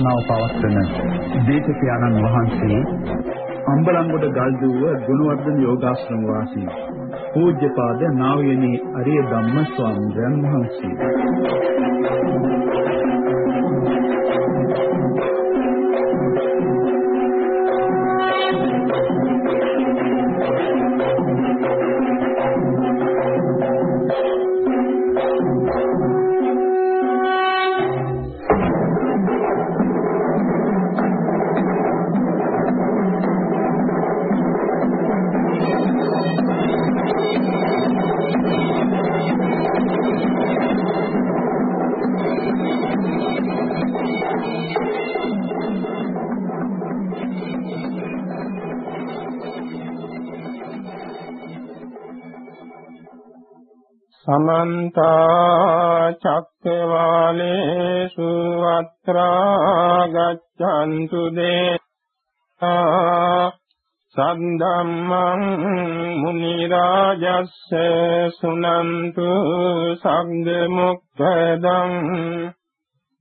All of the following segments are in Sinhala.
ධර්මානුශාසනාව පවත්වන දීපක ආනන්ද වහන්සේ අම්බලන්ගොඩ ගල්දුව ගුණවර්ධන යෝගාශ්‍රම වාසී පූජ්‍යපාද නා වූ යනි අරිය ධම්ම ස්වාමීන් වහන්සේ. සමන්ත චක්කවාලේසු අත්‍රා ගච්ඡන්තු දේශා සද්ධම්මං මුනි රාජස්ස සුනන්තු සංඝ මුක්ඛදං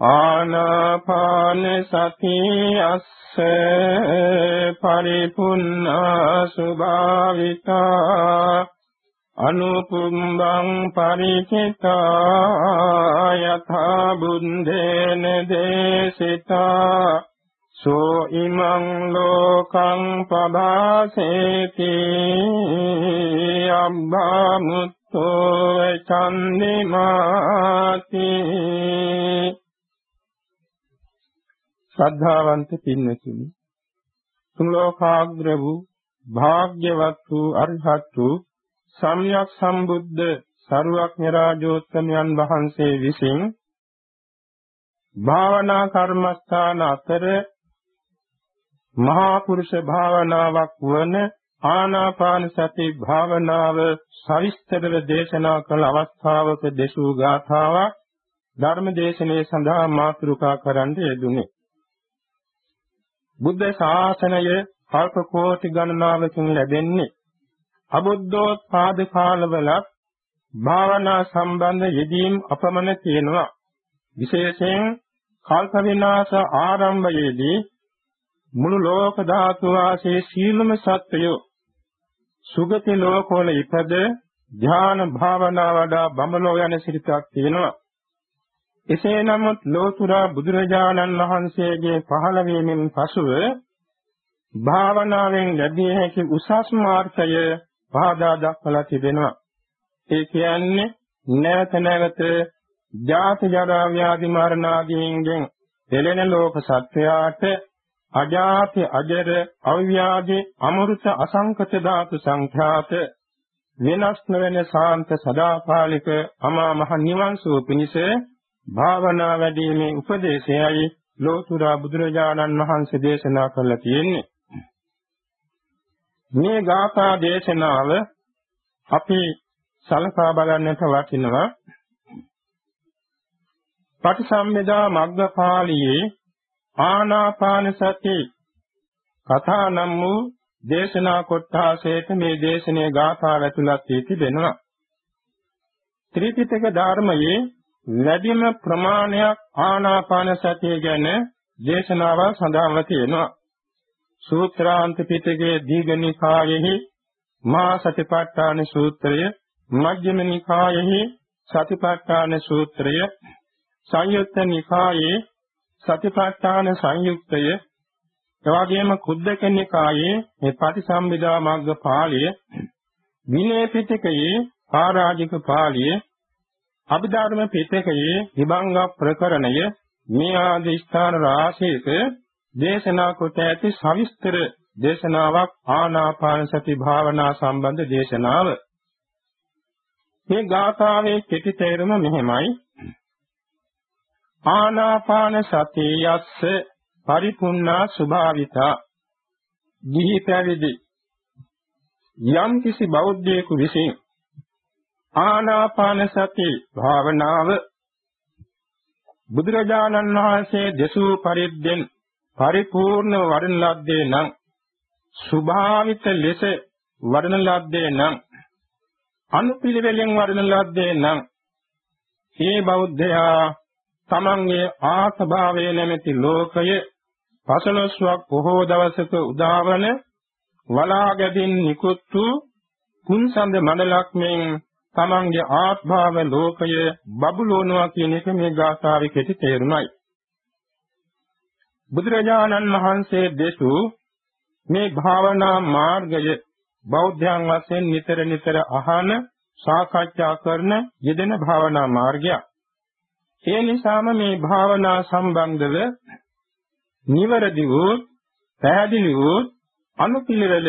ආනාපාන සති අස්ස පරිපුන්නා සුභාවිතා අනුපුම්බං පරිචිතා යථා බුන්දේන දේශිතා සෝ ඉමං ලෝකං පබාසේති අබ්බාමුත්තෝ චන්දිමාති ශ්‍රද්ධාවන්ත පින්නතුනි තුන් ලෝකාග්‍ර වූ භාග්‍යවත් වූ අරිහත් වූ සම්්‍යක් සම්බුද්ධ සරුවක්ඥ රාජෝත්තමයන් වහන්සේ විසින් භාවනා කර්මස්ථාන අතර මහා පුරුෂ භාවනාවක් වන ආනාපාන සති භාවනාව සවිස්තරව දේශනා කළ අවස්ථාවක දෙසූ ගාථාවක් ධර්ම දේශනාවේ සඳහා මාතෘකා කරන්න යෙදුනේ. බුද්ධ ශාසනය කල්ප කෝටි ගණනාවකින් ලැබෙන්නේ. අබුද්ධෝත්පාද කාලවලත් භාවනා සම්බන්ධ යෙදීම් අපමණ තියෙනවා. විශේෂයෙන් කල්ප විනාශ ආරම්භයේදී මුළු ලෝක ධාතු වාසී සීලම සත්වයෝ සුගති ලෝකවල ඉපද ධ්‍යාන භාවනා වඩා බඹලෝ යන සිරිතක් තියෙනවා. එසේ නමුත් ලෝතුරා බුදුරජාණන් වහන්සේගේ පහළ වීමෙන් පසුව භාවනාවෙන් ලැබිය හැකි උසස් මාර්ගය පහදා දක්වලා තිබෙනවා. ඒ කියන්නේ නැවත නැවත ජාති ජරා ව්‍යාධි මරණ ආදීන්ගෙන් දෙලෙන ලෝක සත්‍යයට අජාති අජර අව්‍යාධි අමෘත අසංකත ධාතු සංඛ්‍යාත වෙනස් නොවන සාන්ත සදාකාලික අමා මහ නිවන් සුව පිණිස භාවනා වැඩිීමේ උපදේශයයි ලෝතුරා බුදුරජාණන් වහන්සේ දේශනා කළා තියෙන්නේ. මේ ගාථා දේශනාව අපි සලකා බලන්නට වටිනවා. පටිසම්භිදා මග්ගපාළියේ ආනාපාන සති කථා නම් වූ දේශනා කොටසට මේ දේශනේ ගාථා ඇතුළත් වී තිබෙනවා. ත්‍රිපිටක ධර්මයේ වැඩිම ප්‍රමාණයක් ආනාපාන සතිය ගැන දේශනාවල් සඳහන්ව තියෙනවා. සූත්‍රාන්ත පිටකයේ දීඝනිකායෙහි මා සතිපට්ඨාන සූත්‍රය, මජ්ක්‍ධිම නිකායෙහි සතිපට්ඨාන සූත්‍රය, සංයුත්ත නිකායේ සතිපට්ඨාන සංයුක්තය, එවාගෙම කුද්දක නිකායේ මේ පටිසම්භිදා මග්ග පාළිය, විනය පිටකයේ පරාජික පාළිය අභිධර්ම පිටකයේ විභංග ප්‍රකරණය මේ ආදී ස්ථාන රාශියක දේශනා කොට ඇති සවිස්තර දේශනාවක් ආනාපාන සති භාවනා සම්බන්ධ දේශනාව. මේ ගාථාවේ කෙටි තේරුම මෙහෙමයි. ආනාපාන සතියස්ස පරිපුන්නා ස්වභාවිතා ගිහි පැවිදි යම් කිසි බෞද්ධයෙකු විසින් ආනාපාන සති භාවනාව. බුදුරජාණන් වහන්සේ දෙසූ පරිද්දෙන් පරිපූර්ණ වඩන ලද්දේ නම් ස්වභාවිත ලෙස වඩන ලද්දේ නම් අනුපිළිවෙලෙන් වඩන ලද්දේ නම් මේ බෞද්ධයා තමන්ගේ ආත්මභාවය නැමැති ලෝකය පසළොස්වක් බොහෝ දවසක උදාවන වලාගැදින් නිකුත් වූ කුන්සඳ මණ්ඩලක් මෙන් තමන්ගේ ආත්භාව ලෝකය බබුලෝනවා කියන එක මේ ගාථාවේ කෙටි තේරුමයි. බුදුරජාණන් වහන්සේ දෙසූ මේ භාවනා මාර්ගය බෞද්ධයන් වශයෙන් නිතර නිතර අහන සාකච්ඡා කරන යෙදෙන භාවනා මාර්ගයක්. ඒ නිසාම මේ භාවනා සම්බන්ධව නිවැරදි වූ පැහැදිලි වූ අනුපිළිවෙල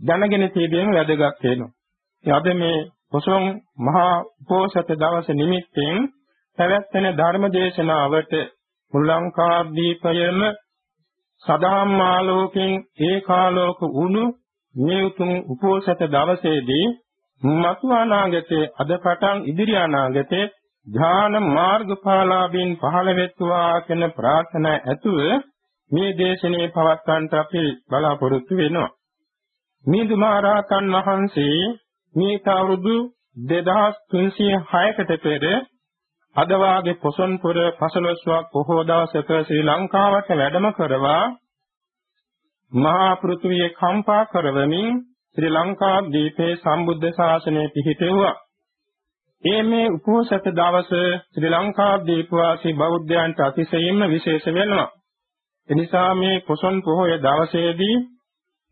දැනගෙන තිබීම වැදගත් වෙනවා. අද මේ පොසොන් මහා උපෝසත දවස නිමිත්තෙන් පැවැත්වෙන ධර්ම දේශනාවට මුල් ලංකාදීපයම සදාම් ආලෝකෙන් ඒකාලෝක වුණු මේ උතුම් උපෝසත දවසේදී මතු අනාගතයේ අද පටන් ඉදිරි අනාගතයේ ධ්‍යාන මාර්ගඵලාභින් පහළ වෙත්වා කියන ප්‍රාර්ථනා ඇතුව මේ දේශනේ පවත්වන්නට අපි බලාපොරොත්තු වෙනවා. මිහිඳු මහරහතන් වහන්සේ මේ අවුරුදු 2306කට පෙර අද වාගේ පොසොන්පුර පසළොස්වක් බොහෝ දවසක ශ්‍රී ලංකාවට වැඩම කරවා මහා පෘථුවිය කම්පා කරවමින් ශ්‍රී ලංකා දීපේ සම්බුද්ධ ශාසනය පිහිටෙව්වා. ඒ මේ උපෝසත දවස ශ්‍රී ලංකා දීපවාසී බෞද්ධයන්ට අතිශයින්ම විශේෂ වෙනවා. එනිසා මේ පොසොන් පොහොය දවසේදී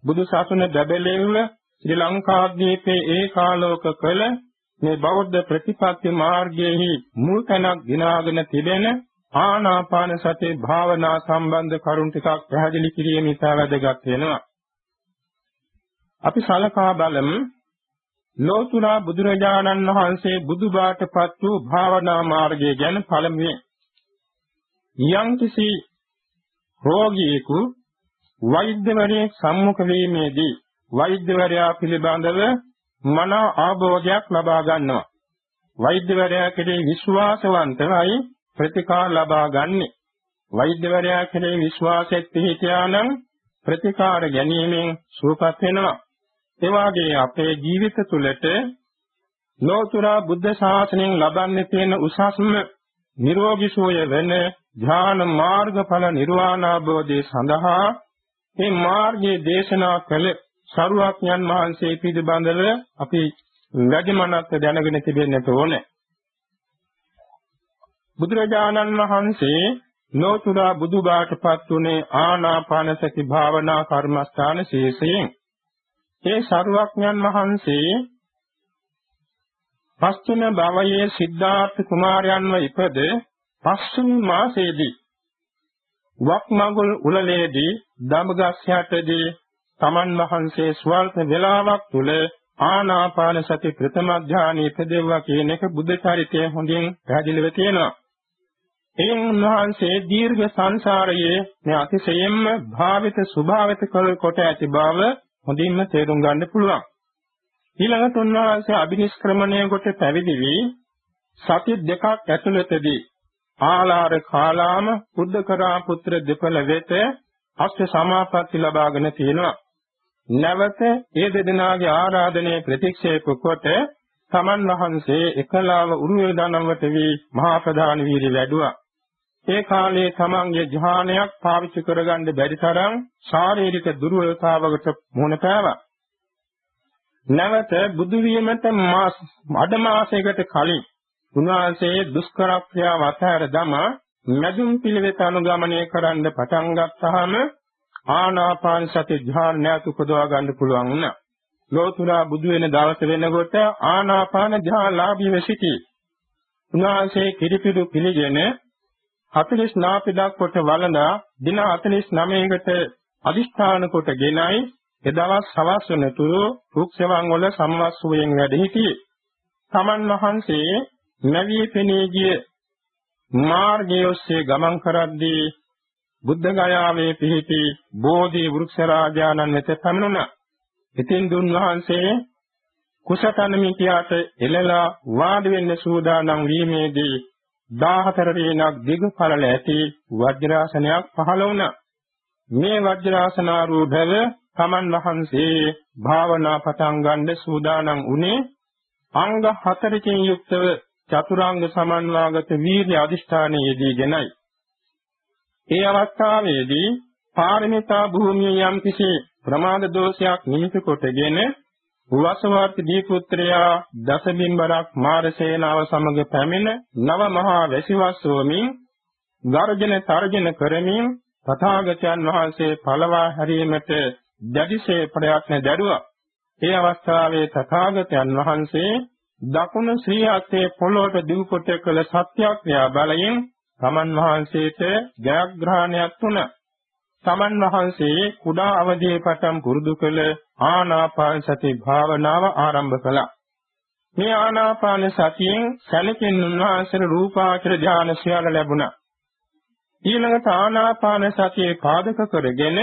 බුදු සසුන බැබලෙව්ව ශ්‍රී ලංකාද්වීපයේ ඒකාලෝක කළ මේ බෞද්ධ ප්‍රතිපත්ති මාර්ගයේහි මුල් තැනක් දිනාගෙන තිබෙන ආනාපාන සති භාවනා සම්බන්ධ කරුණු ටිකක් පැහැදිලි කිරීම ඉතා වැදගත් වෙනවා. අපි සලකා බලමු ලෝතුරා බුදුරජාණන් වහන්සේ බුදුබාටපත් වූ භාවනා මාර්ගය ගැන පළමුවෙන් යම්කිසි රෝගියෙකු වෛද්‍යවරයෙක් සම්මුඛ වීමේදී වෛද්‍යවරයා පිළිබඳව මනා ආභෝධයක් ලබා ගන්නවා. වෛද්‍යවරයා කෙරෙහි විශ්වාසවන්තවයි ප්‍රතිකාර ලබා ගන්නෙ. වෛද්‍යවරයා කෙරෙහි විශ්වාසෙත් පිහිටියා නම් ප්‍රතිකාර ගැනීමෙන් සුවපත් වෙනවා. ඒ වාගේ අපේ ජීවිත තුළට ලෝතුරා බුද්ධ ශාසනයෙන් ලබන්නේ තියෙන උසස්ම නිරෝගී සෝය වෙන ධ්‍යාන මාර්ගඵල නිර්වාණ අවබෝධය සඳහා මේ මාර්ගයේ දේශනා කළ සරුවක්ඥන් වහන්සේ පිළිබඳව අපි වැඩිමනක් දැනගෙන තිබෙන්නට ඕනේ. බුදුරජාණන් වහන්සේ ලෝතුරා බුදුබාටපත් උනේ ආනාපාන සති භාවනා කර්මස්ථාන ශීසයෙන්. ඒ සරුවක්ඥන් වහන්සේ පස්තුන භවයේ සිද්ධාර්ථ කුමාරයන්ව ඉපද පස්තුනි මාසයේදී වක්මගුල් උලලේදී දඹගස් යටදී තමන් වහන්සේ ස්වල්ප වේලාවක් තුල ආනාපාන සති ප්‍රථම ඥානෙ ඉපදෙව්වා කියන එක බුද්ධ චරිතයේ හොඳින් පැහැදිලිව තියෙනවා. එයින් උන්වහන්සේ දීර්ඝ සංසාරයේ මේ අතිශයින්ම භාවිත ස්වභාවිත කොට ඇති බව හොඳින්ම තේරුම් ගන්න පුළුවන්. ඊළඟට උන්වහන්සේ අභිනිෂ්ක්‍රමණය කොට පැවිදි වී සති දෙකක් ඇතුළතදී ආලාර කාලාම බුද්ධකරා පුත්‍ර දෙපළ වෙත අෂ්ට සමාපatti ලබාගෙන තියෙනවා. නැවත ඒ දෙදෙනාගේ ආරාධනය ප්‍රතික්ෂේප කොට තමන් වහන්සේ එකලාව උරුවේ දනවට වී මහා ප්‍රධාන වීර්ය වැඩුවා. ඒ කාලේ තමන්ගේ ධ්‍යානයක් පාවිච්චි කරගන්න බැරි තරම් ශාරීරික දුර්වලතාවකට මුහුණ පෑවා. නැවත බුදු වීමට මාස අඩ මාසයකට කලින් උන්වහන්සේ දුෂ්කර ක්‍රියාව අතහැර දමා මැදුම් පිළිවෙත අනුගමනය කරන්න පටන් ගත්තාම ආනාපාන සති ධ්‍යානයක් උපදවා ගන්න පුළුවන් වුණා. ලෝතුරා බුදු වෙන දවස වෙනකොට ආනාපාන ධ්‍යානලාභීව සිටී. උන්වහන්සේ කිරිපිඩු පිළිගෙන 40 නාපිඩක් කොට වළඳා දින 49කට අදිෂ්ඨාන කොටගෙනයි එදවස් සවස් වනතුරු රුක්සෙවන් වල සම්වස්සුවෙන් වැඩ සිටියේ. තමන් වහන්සේ නැවී පෙනී ගිය මාර්ගයේ ඔස්සේ ගමන් කරද්දී බුද්ධ ගයාවේ පිහිටි බෝධි වෘක්ෂ රාජානන් වෙත පැමිණුණා. ඉතින් දුන් වහන්සේ කුසතන මිත්‍යාට එළලා වාඩි වෙන්න සූදානම් වීමේදී 14 රේණක් දිග පළල ඇති වජ්‍රාසනයක් පහළ වුණා. මේ වජ්‍රාසනාරූಢව තමන් වහන්සේ භාවනා පටන් ගන්න සූදානම් වුණේ අංග හතරකින් යුක්තව චතුරාංග සමන්වාගත වීර්ය අදිෂ්ඨානයේදීගෙනයි. ඒ අවස්ථාවේදී පාරමිතා භූමියේ යම් කිසි ප්‍රමාද දෝෂයක් නිමිති කොටගෙන වසවාර්ති දීපුත්‍රයා දසබිම්බරක් මාරසේනාව සමග පැමිණ නව මහා වැසිවස්සෝමින් ගර්ජන තර්ජන කරමින් තථාගතයන් වහන්සේ පළවා හැරීමට දැඩිසේ ප්‍රයත්න දැරුවා. ඒ අවස්ථාවේ තථාගතයන් වහන්සේ දකුණු ශ්‍රී හස්තේ පොළොවට දීපොට කළ සත්‍යක්‍රියා බලයෙන් තමන් වහන්සේට ජයග්‍රහණයක් වුණා. තමන් වහන්සේ කුඩා අවධියේ පටන් පුරුදු කළ ආනාපාන සති භාවනාව ආරම්භ කළා. මේ ආනාපාන සතියෙන් සැලකෙන උන්වහන්සේට රූපාචර ධානය සියල්ල ලැබුණා. ඊළඟට ආනාපාන සතියේ පාදක කරගෙන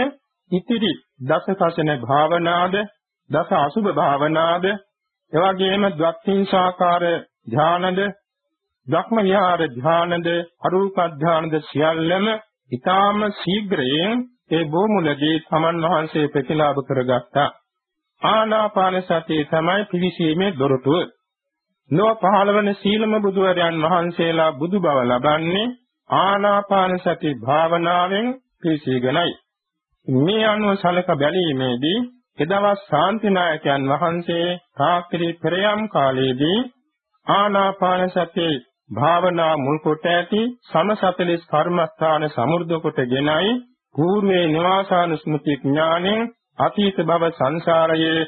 ඉතිරි දස කසන භාවනාද දස අසුභ භාවනාද එවැගේම ද්වක්ඛින්සාකාර ධානද ධක්ම විහාර ධානද අරූප ධානද සියල්ලම ඊටාම ශීඝ්‍රයෙන් ඒ බොමුලදී සමන් වහන්සේ ප්‍රතිලාභ කරගත්තා. ආනාපාන සතිය තමයි පිවිසීමේ දොරටුව. ලෝ පහළවන සීලම බුදුවරයන් වහන්සේලා බුදු බව ලබන්නේ ආනාපාන සති භාවනාවෙන් පිවිසීගෙනයි. මේ අනුව සලක බැලීමේදී එදවස් ශාන්තිනායකයන් වහන්සේ රාත්‍රී පෙරයම් කාලයේදී ආනාපාන සති භාවනා මුල් කොට ඇති සමසතලිස් කර්මස්ථාන සමුර්ධ කොටගෙනයි పూర్වේ නිවාසානුස්මෘති ඥාණයෙන් අතීත භව සංසාරයේ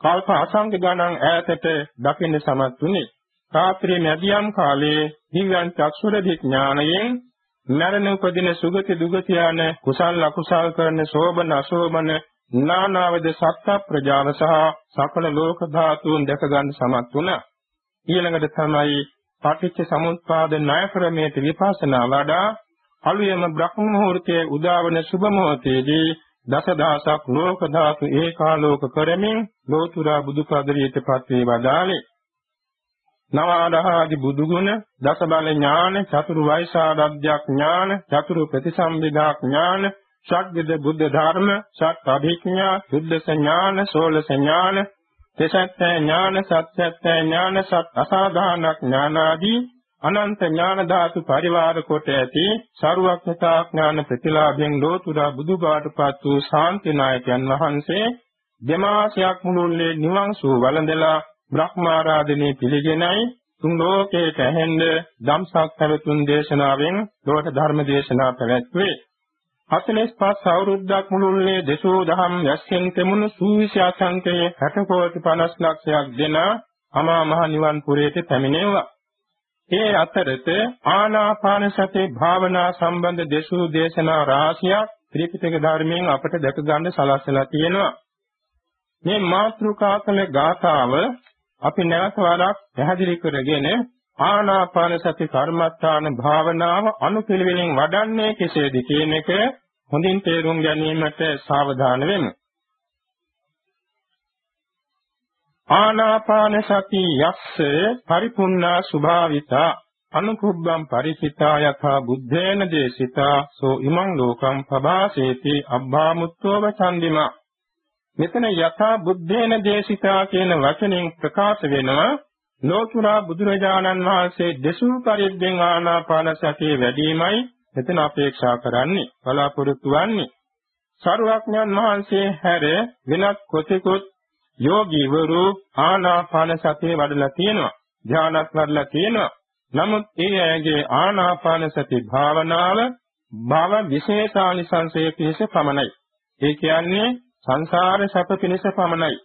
කල්ප අසංඛ ගණන් ඈතට දකින්න සමත් වුනේ. රාත්‍රී මැදියම් කාලයේ දිව්‍යං චක්ෂුරදි ඥාණයෙන් නරණ උපදින සුගති දුගති යන කුසල් අකුසල් කරන සෝබන අසෝබන නානාවද සත්‍ය ප්‍රජාව සහ සකල ලෝක ධාතුන් දැක ගන්න සමත් වුණා. ඊළඟට තමයි පටිච්ච සමුප්පාද ණය ක්‍රමයේ විපස්සනා වඩා අලුයම බ්‍රහ්ම මුහූර්තයේ උදාවන සුබ මොහොතේදී දසදහසක් ලෝක ධාතු ඒකාලෝක කරමින් ලෝතුරා බුදු පදරියටපත් වේ වදාළේ. නවාදහාදි බුදු ගුණ දස බල ඥාන චතුරු වෛසාරද්්‍යක් ඥාන චතුරු ප්‍රතිසම්බිදා ඥාන ෂඩ්විද බුද්ධ ධර්ම ෂට් අභිඥා සුද්ධ ඥාන සෝලස ඥාන තෙසත්ත්‍ය ඥාන සත්‍යත්‍ය ඥාන සත් අසාධාන ඥානාදී අනන්ත ඥාන ධාතු පරිවාර කොට ඇති ਸਰුවක්ඥතා ඥාන ප්‍රතිලාභයෙන් ලෝතුරා බුදුබාටපත් වූ ශාන්ති නායකයන් වහන්සේ දෙමාසයක් මුළුල්ලේ නිවන් සුව වළඳලා බ්‍රහ්මාරාධනේ පිළිගෙනයි තුන් ලෝකයට ඇහෙන්න ධම්සක් පැවතුම් දේශනාවෙන් ලෝක ධර්ම දේශනා පැවැත්වේ. 45 අවුරුද්දක් මුළුල්ලේ දසෝ දහම් යස්යෙන් තෙමුණු සූවිසි අසංකයේ 60 කෝටි 50 ලක්ෂයක් දෙන අමා මහ නිවන් පුරයට පැමිණෙව්වා. ඒ අතරත ආනාපාන සති භාවනා සම්බන්ධ දසූ දේශනා රාශියක් ත්‍රිපිටක ධර්මයෙන් අපට දැක ගන්න සලස්සලා තියෙනවා. මේ මාත්‍රිකා කළ ගාථාව අපි නැවත වරක් පැහැදිලි කරගෙන ආනාපාන සති කර්මස්ථාන භාවනාව අනුපිළිවෙලින් වඩන්නේ කෙසේද කියන එක හොඳින් තේරුම් ගැනීමට සාවධාන වෙමු. ආනාපාන සති යස්ස පරිපුන්නා සුභාවිතා අනුකුබ්බම් පරිචිතා යථා බුද්ධේන දේශිතා සෝ ඉමං ලෝකම් පබාසේති අබ්බාමුත්තෝව චන්දිමා මෙතන යථා බුද්ධේන දේශිතා කියන වචනෙන් ප්‍රකාශ වෙනවා ලෝතුරා බුදුරජාණන් වහන්සේ දෙසූ පරිද්දෙන් ආනාපාන සතිය වැඩිමයි මෙතන අපේක්ෂා කරන්නේ බලාපොරොත්තු වෙන්නේ සරුවක්ඥන් වහන්සේ හැර වෙනත් කොතෙකුත් යෝගීවරු ආනාපාන සතිය වඩලා තියෙනවා ධානයක් වඩලා තියෙනවා නමුත් ඒ අයගේ ආනාපාන සති භාවනාව භව විශේෂානිසංසය පිණිස පමණයි. ඒ කියන්නේ සංසාර සැප පිණිස පමණයි.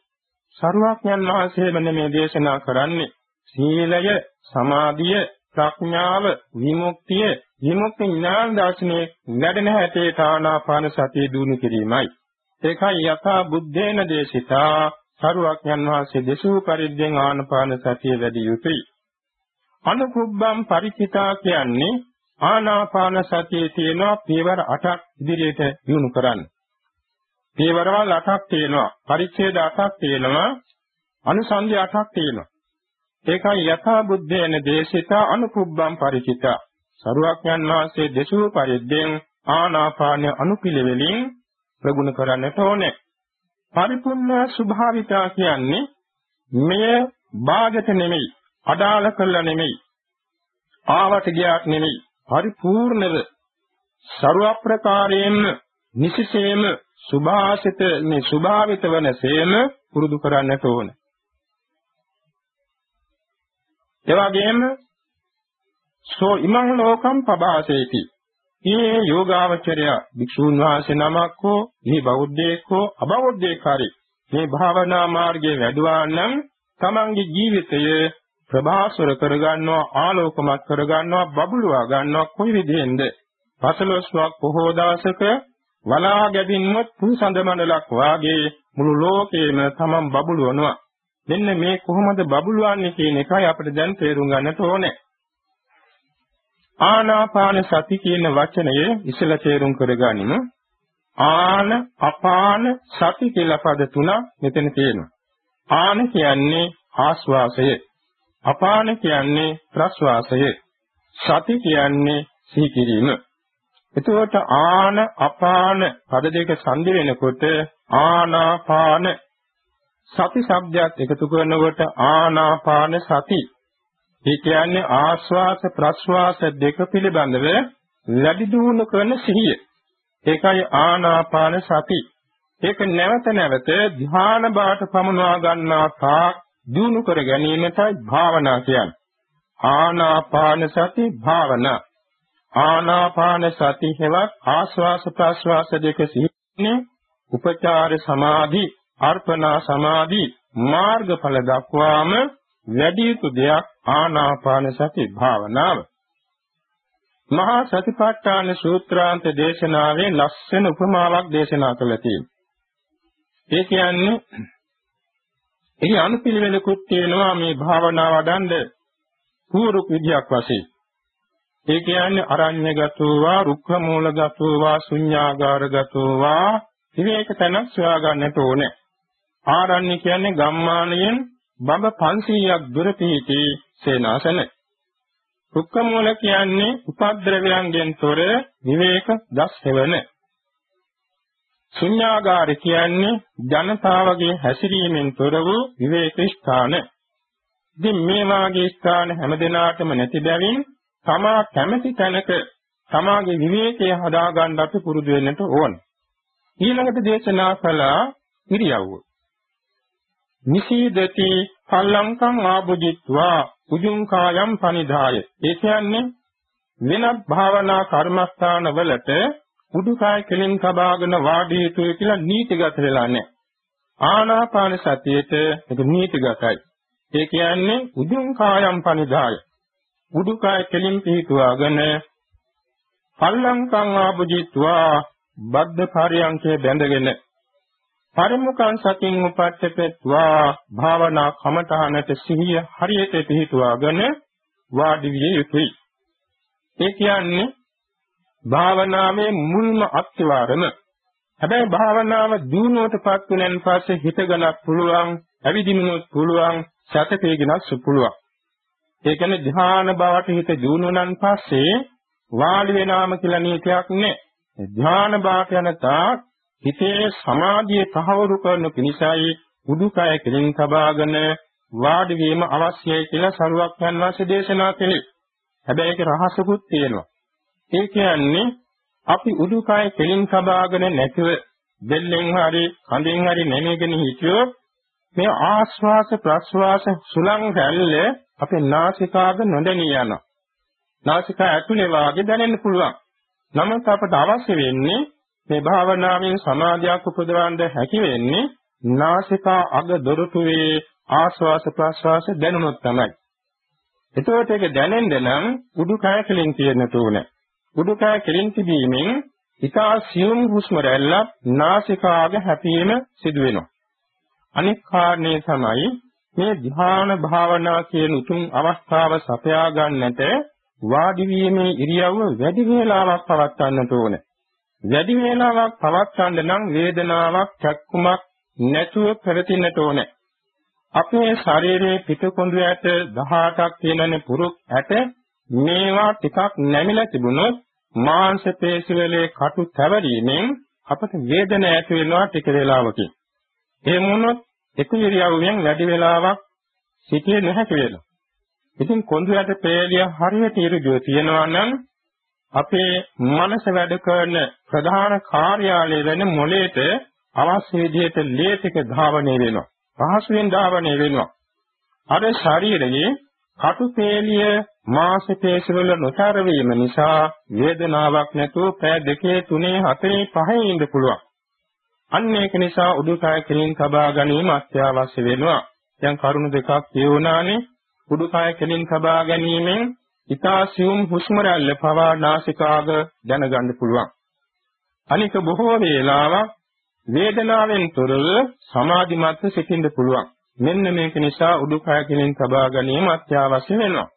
සරුවක්ඥන් වහන්සේ මෙන්න මේ දේශනා කරන්නේ සීලය, සමාධිය, ප්‍රඥාව, විමුක්තිය, විමුක්ති ඥාන දර්ශනයේ වැඩෙන හැටේ ආනාපාන සතිය දුණු කිරීමයි. ඒකයි යථා බුද්ධේන දේශිතා සරුවක්ඥන් වහන්සේ දෙසූ පරිද්දෙන් ආනාපාන සතිය වැඩි යුතුයි. අනුකුබ්බම් පරිචිතා කියන්නේ ආනාපාන සතියේ තියෙන පියවර 8ක් ඉදිරියට දිනු කරන්න. පියවරවල් 8ක් තියෙනවා. පරිච්ඡේද 8ක් තියෙනවා. අනුසන්ධි 8ක් තියෙනවා. ඒකයි යථා බුද්ධේන දේශිතා අනුකුබ්බම් පරිචිතා. සරුවක්යන් වහන්සේ දෙසූ පරිද්දෙන් ආනාපාන අනුපිළිවෙලින් ප්‍රගුණ කරන්නට ඕනේ. පරිපූර්ණ ස්වභාවිතා කියන්නේ මෙය බාගට නෙමෙයි අඩාල කළා නෙමෙයි ආවට ගියාක් නෙමෙයි පරිපූර්ණව ਸਰව ප්‍රකාරයෙන්ම නිසිසේම සුභාසිත මේ සුභාවිත වනසේම පුරුදු කරන්නට ඕන. එවැගේම සෝ ඉමං ලෝකම් පබාසේති. මේ යෝගාවචරය භික්ෂුන් වහන්සේ නමක් හෝ මේ බෞද්ධයෙක් හෝ අබෞද්ධයෙක් හරි මේ භාවනා මාර්ගයේ වැඩුවා නම් තමන්ගේ ජීවිතය ප්‍රභාස්වර කරගන්නවා ආලෝකමත් කරගන්නවා බබළුවා ගන්නවා කොයි විදිහෙන්ද? පසළොස්වක් පොහෝ දවසක වලා ගැදින්වත් පුසඳ මණ්ඩලක් වාගේ මුළු ලෝකේම තමන් බබළුවනවා. මෙන්න මේ කොහොමද බබළුවන්නේ කියන එකයි අපිට දැන් තේරුම් ගන්නට ඕනේ. ආනාපාන සති කියන වචනය ඉස්සෙල්ලා තේරුම් කරගනිමු ආන අපාන සති කියලා පද තුනක් මෙතන තියෙනවා ආන කියන්නේ ආස්වාසය අපාන කියන්නේ ප්‍රස්වාසය. සති කියන්නේ සිහි කිරීම. එතකොට ආන අපාන පද දෙක සංදි වෙනකොට ආනාපාන සති શબ્දයක් එකතු කරනකොට ආනාපාන සති. ඒ කියන්නේ ආස්වාස ප්‍රස්වාස දෙක පිළිබඳව වැඩි දියුණු කරන සිහිය. ඒකයි ආනාපාන සති. ඒක නැවත නැවත ධ්‍යාන බාට පමුණවා ගන්නා තාක් දිනු කර ගැනීමටයි භාවනා කියන්නේ. ආනාපාන සති භාවනා. ආනාපාන සති හෙවත් ආස්වාස ප්‍රාස්වාස දෙක සිහිනේ උපචාර සමාධි, අර්පණා සමාධි මාර්ගඵල දක්වාම වැඩි යුතු දෙයක් ආනාපාන සති භාවනාව. මහා සතිපට්ඨාන සූත්‍රාන්ත දේශනාවේ ලස්සන උපමාවක් දේශනා කළා තියෙනවා. ඒ කියන්නේ එහි අනුපිළිවෙලකුත් තියෙනවා මේ භාවනාව වඩන්න පූර්ව විද්‍යාවක් වශයෙන්. ඒ කියන්නේ අරඤ්‍යගතෝවා, රුක්ඛමූලගතෝවා, ශුඤ්ඤාගාරගතෝවා විවේක තැනක් සොයා ගන්නට ඕනේ. ආරණ්‍ය කියන්නේ ගම්මානයෙන් බඹ 500ක් දුර පිහිටි සේනාසන. රුක්ඛමූල කියන්නේ උපද්‍රවයන්ගෙන් තොර විවේක දස් හේවන. ශුන්‍යාගාර කියන්නේ ජනතාවගේ හැසිරීමෙන් තොර වූ විවේක ස්ථාන. ඉතින් මේ වාගේ ස්ථාන හැමදෙනාටම නැති බැවින් තමා කැමැති තැනක තමාගේ විවේකය හදාගන්න අපි පුරුදු වෙන්නට ඕන. ඊළඟට දේශනා කළා ඉරියව්ව. නිසීදති පල්ලංකං ආභුජිත්වා උජුං කායම් පනිදාය. ඒ කියන්නේ වෙනත් භාවනා කර්මස්ථාන වලට උඩුකය කෙලින් තබාගෙන වාඩි යුතුයි කියලා නීතිගත වෙලා නැහැ. ආනාපාන සතියේට ඒක නීතිගතයි. ඒ කියන්නේ උදුං කායම් පනිදාය. උඩුකය කෙලින් පිහිටුවාගෙන පල්ලංකං ආභුජිත්වා බද්ධ පරියංකේ බැඳගෙන පරිමුඛං සතින් උපට්ඨපෙත්වා භාවනා කමඨහනට සිහිය හරියට පිහිටුවාගෙන වාඩි විය යුතුයි. ඒ කියන්නේ භාවනාවේ මුල්ම අත්වාරම හැබැයි භාවනාව දිනුවටපත් වෙනන් පස්සේ හිතගලක් පුළුවන් ඇවිදින්නත් පුළුවන් සතපේගෙනත් පුළුවන් ඒ කියන්නේ ධ්‍යාන බවට හිත දියුණුනන් පස්සේ වාඩි වෙනාම කියලා නීතියක් නැහැ. ධ්‍යාන බවට යන තාක් හිතේ සමාධිය තහවුරු කරන පිණිසයි උඩුකය කෙලින් තබාගෙන වාඩි වීම අවශ්‍යයි කියලා සරුවක් යන වාසේ දේශනා කළේ. හැබැයි ඒක රහසකුත් තියෙනවා. ඒ කියන්නේ අපි උඩුකය කෙලින් තබාගෙන නැතුව දෙල්ලෙන් හරි කඳෙන් හරි නැමෙගෙන හිටියොත් මේ ආශ්වාස ප්‍රශ්වාස සුලං රැල්ල අපේ නාසිකාග නොදැනී යනවා. නාසිකා ඇතුලේ වාගේ දැනෙන්න පුළුවන්. නමුත් අපට අවශ්‍ය වෙන්නේ මේ භාවනාවෙන් සමාධියක් උපදවන්න හැකි වෙන්නේ නාසිකා අග දොරටුවේ ආශ්වාස ප්‍රශ්වාස දැනුනොත් තමයි. එතකොට ඒක දැනෙන්න නම් උඩුකය කෙලින් තියෙන්න ඕනේ. උඩුකය කෙලින් තිබීමෙන් ඉතා සියුම් හුස්ම රැල්ලක් නාසිකාග හැපීම සිදු වෙනවා. අනෙක් කාරණේ තමයි මේ ධ්‍යාන භාවනා කියන උතුම් අවස්ථාව සපයා ගන්නට වාඩි වීමේ ඉරියව්ව වැඩි වේලාවක් පවත්වන්නට ඕනේ. වැඩි වේලාවක් පවත්වන්න නම් වේදනාවක් චක්කුමක් නැතුව පෙරතින්නට ඕනේ. අපේ ශරීරයේ පිටකොඳු ඇට 18ක් තියෙනනේ පුරුක් ඇට මේවා ටිකක් නැමිලා තිබුණොත් මාංශ පේශිවලේ කටු තැවරීමෙන් අපට වේදන ඇති වෙනවා ටික වේලාවකින්. එහෙම වුණොත් එක ඉරියව්වෙන් වැඩි වේලාවක් සිටියේ නැහැ කියලා. ඉතින් කොඳුයට පේලිය හරියට ඉරුදුව තියෙනවා නම් අපේ මනස වැඩ කරන ප්‍රධාන කාර්යාලය වෙන මොළයට අවශ්‍ය විදිහට ලේසික ධාවනය වෙනවා. පහසුවෙන් ධාවනය වෙනවා. අර ශරීරයේ කටුපේලිය මාස පේශවල නොතර වීම නිසා වේදනාවක් නැතුව පෑ දෙකේ තුනේ හතරේ පහේ ඉඳ පුළුවන්. අන්න ඒක නිසා උඩුකය කෙලින් තබා ගැනීම අත්‍යවශ්‍ය වෙනවා. දැන් කරුණු දෙකක් කියවුණානේ. උඩුකය කෙලින් තබා ගැනීමෙන් ඊතා සියුම් හුස්ම රැල්ල පවා නාසිකාග දැනගන්න පුළුවන්. අනික බොහෝ වේලාවක් වේදනාවෙන් තොරව සමාධිමත්ව සිටින්න පුළුවන්. මෙන්න මේක නිසා උඩුකය කෙලින් තබා ගැනීම අත්‍යවශ්‍ය වෙනවා.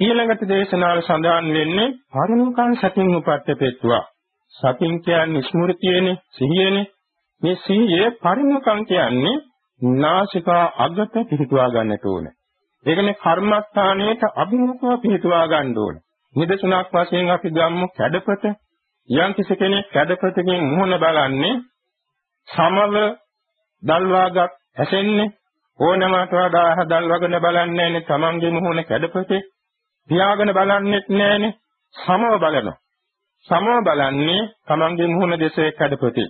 ඊළඟට දේශනාව සඳහන් වෙන්නේ පරිමුඛං සතින් උපට්ඨපෙත්වා සතින් කියන්නේ ස්මෘතියනේ සිහියනේ මේ සිහිය පරිමුඛං කියන්නේ නාසිකා අගට පිහිටුවා ගන්නට ඕනේ ඒකනේ කර්මස්ථානයේට අභිමුඛව පිහිටුවා ගන්න ඕනේ. නිදසුනක් වශයෙන් අපි ගම්මු කැඩපත. යම් කිසි කෙනෙක් කැඩපතකින් මුහුණ බලන්නේ සමව දල්වාගත් ඇසෙන්නේ. ඕනමකට වඩා හදල්වගෙන බලන්නේ නැනේ තමන්ගේ මුහුණ කැඩපතේ. පියාගෙන බලන්නෙත් නැනේ සමව බලනවා. සමව බලන්නේ තමන්ගේ මුහුණ දෙසේ කැඩපති.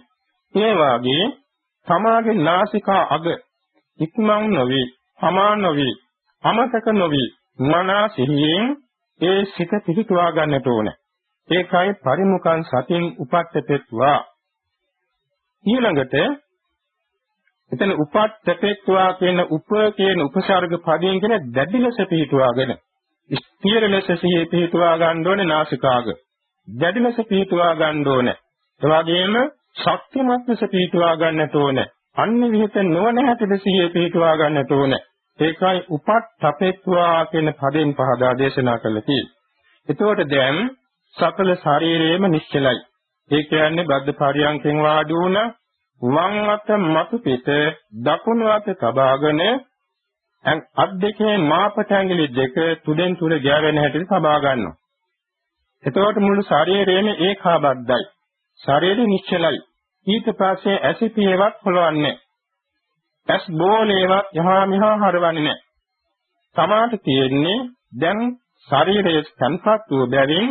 ඒ වාගේ තමාගේ නාසිකා අග ඉක්මන් නොවේ, සමාන නොවේ, අමතක නොවේ, මනා සිහියෙන් ඒ සිත පිහිටුවා ගන්නට ඕනේ. ඒකයි පරිමුඛං සතින් උපට්ඨපෙත්වා. ඊළඟට එතන උපට්ඨපෙත්වා කියන උප කියන උපසර්ග පදයෙන් කියන දැඩි ලෙස පිහිටුවාගෙන ස්ථීර ලෙස සිහිය පිහිටුවා ගන්න ඕනේ නාසිකාග. දැඩි ලෙස පිහිටුවා ගන්න ඕනේ. ඒ වගේම ශක්තිමත් ලෙස පිහිටුවා ගන්නට ඕනේ. අන්‍ය විහිත නොවන හැටද සිහිය පිහිටුවා ගන්නට ඕනේ. ඒකයි උපට්ඨපෙත්වා කියන පදෙන් පහදා දේශනා කළේ තියෙන්නේ. එතකොට දැන් සකල ශරීරයේම නිශ්චලයි. ඒ කියන්නේ බද්ධ පරියන්කෙන් වාඩි වුණ වම් අත මතු පිට දකුණු අත තබාගෙන අත් දෙකේ මාපට ඇඟිලි දෙක තුඩෙන් තුඩ ගෑවෙන හැටි තබා ගන්නවා. එතකොට මුළු ශරීරයේම ඒකාබද්ධයි. ශරීරය නිශ්චලයි. ඊට පස්සේ ඇසිපියවත් හොලවන්නේ ඇස් බෝලේවත් යහා මිහා හරවන්නේ නැහැ. සමාත තියෙන්නේ දැන් ශරීරයේ සංපත් වූ බැවින්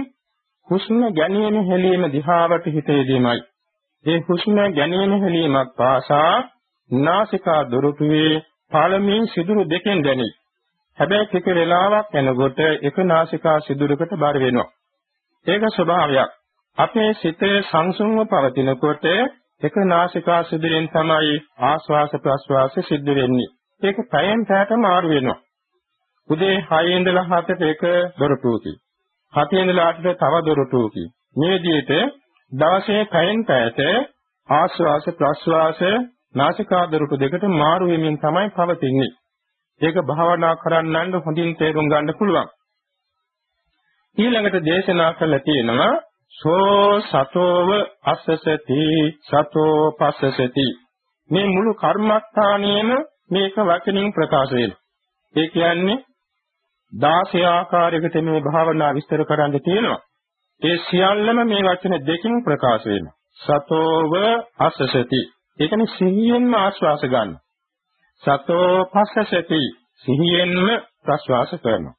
හුස්ම ගැනීම හැලීම දිහාවට හිත යෙදීමයි. ඒ හුස්ම ගැනීම හැලීමක් පාසා නාසිකා දොරටුවේ පාලමින් සිදුරු දෙකෙන් දැනේ. හැබැයි ටික වෙලාවක් යනකොට එක නාසිකා සිදුරකට බර වෙනවා. ඒක ස්වභාවයක්. අපේ සිතේ සංසුන්ව පවතිනකොට එක නාසිකා සිදුරෙන් තමයි ආශ්වාස ප්‍රශ්වාස සිද්ධ වෙන්නේ. ඒක පැයෙන් පැයට මාරු වෙනවා. උදේ 6 ඉඳලා 7ට එක දොරටුවකි. 7 ඉඳලා 8ට තව දොරටුවකි. මේ විදිහට දවසේ පැයෙන් පැයට ආශ්වාස ප්‍රශ්වාස නාසිකා දොරටු දෙකට මාරු වෙමින් තමයි පවතින්නේ. ඒක භාවනා කරන්නන්න හොඳින් තේරුම් ගන්න පුළුවන්. ඊළඟට දේශනා කළ තියෙනවා සෝ සතෝව අස්සසති සතෝ පස්සසති මේ මුළු කර්මස්ථානියම මේක වචනින් ප්‍රකාශ වෙනවා ඒ කියන්නේ 16 ආකාරයකට මේ භාවනා විස්තර කරන්න තියෙනවා. ඒ සියල්ලම මේ වචන දෙකකින් ප්‍රකාශ වෙනවා. සතෝව අසසති. ඒ කියන්නේ සිහියෙන්ම ආශ්වාස ගන්න. සතෝ පස්සසති. සිහියෙන්ම ප්‍රශ්වාස කරනවා.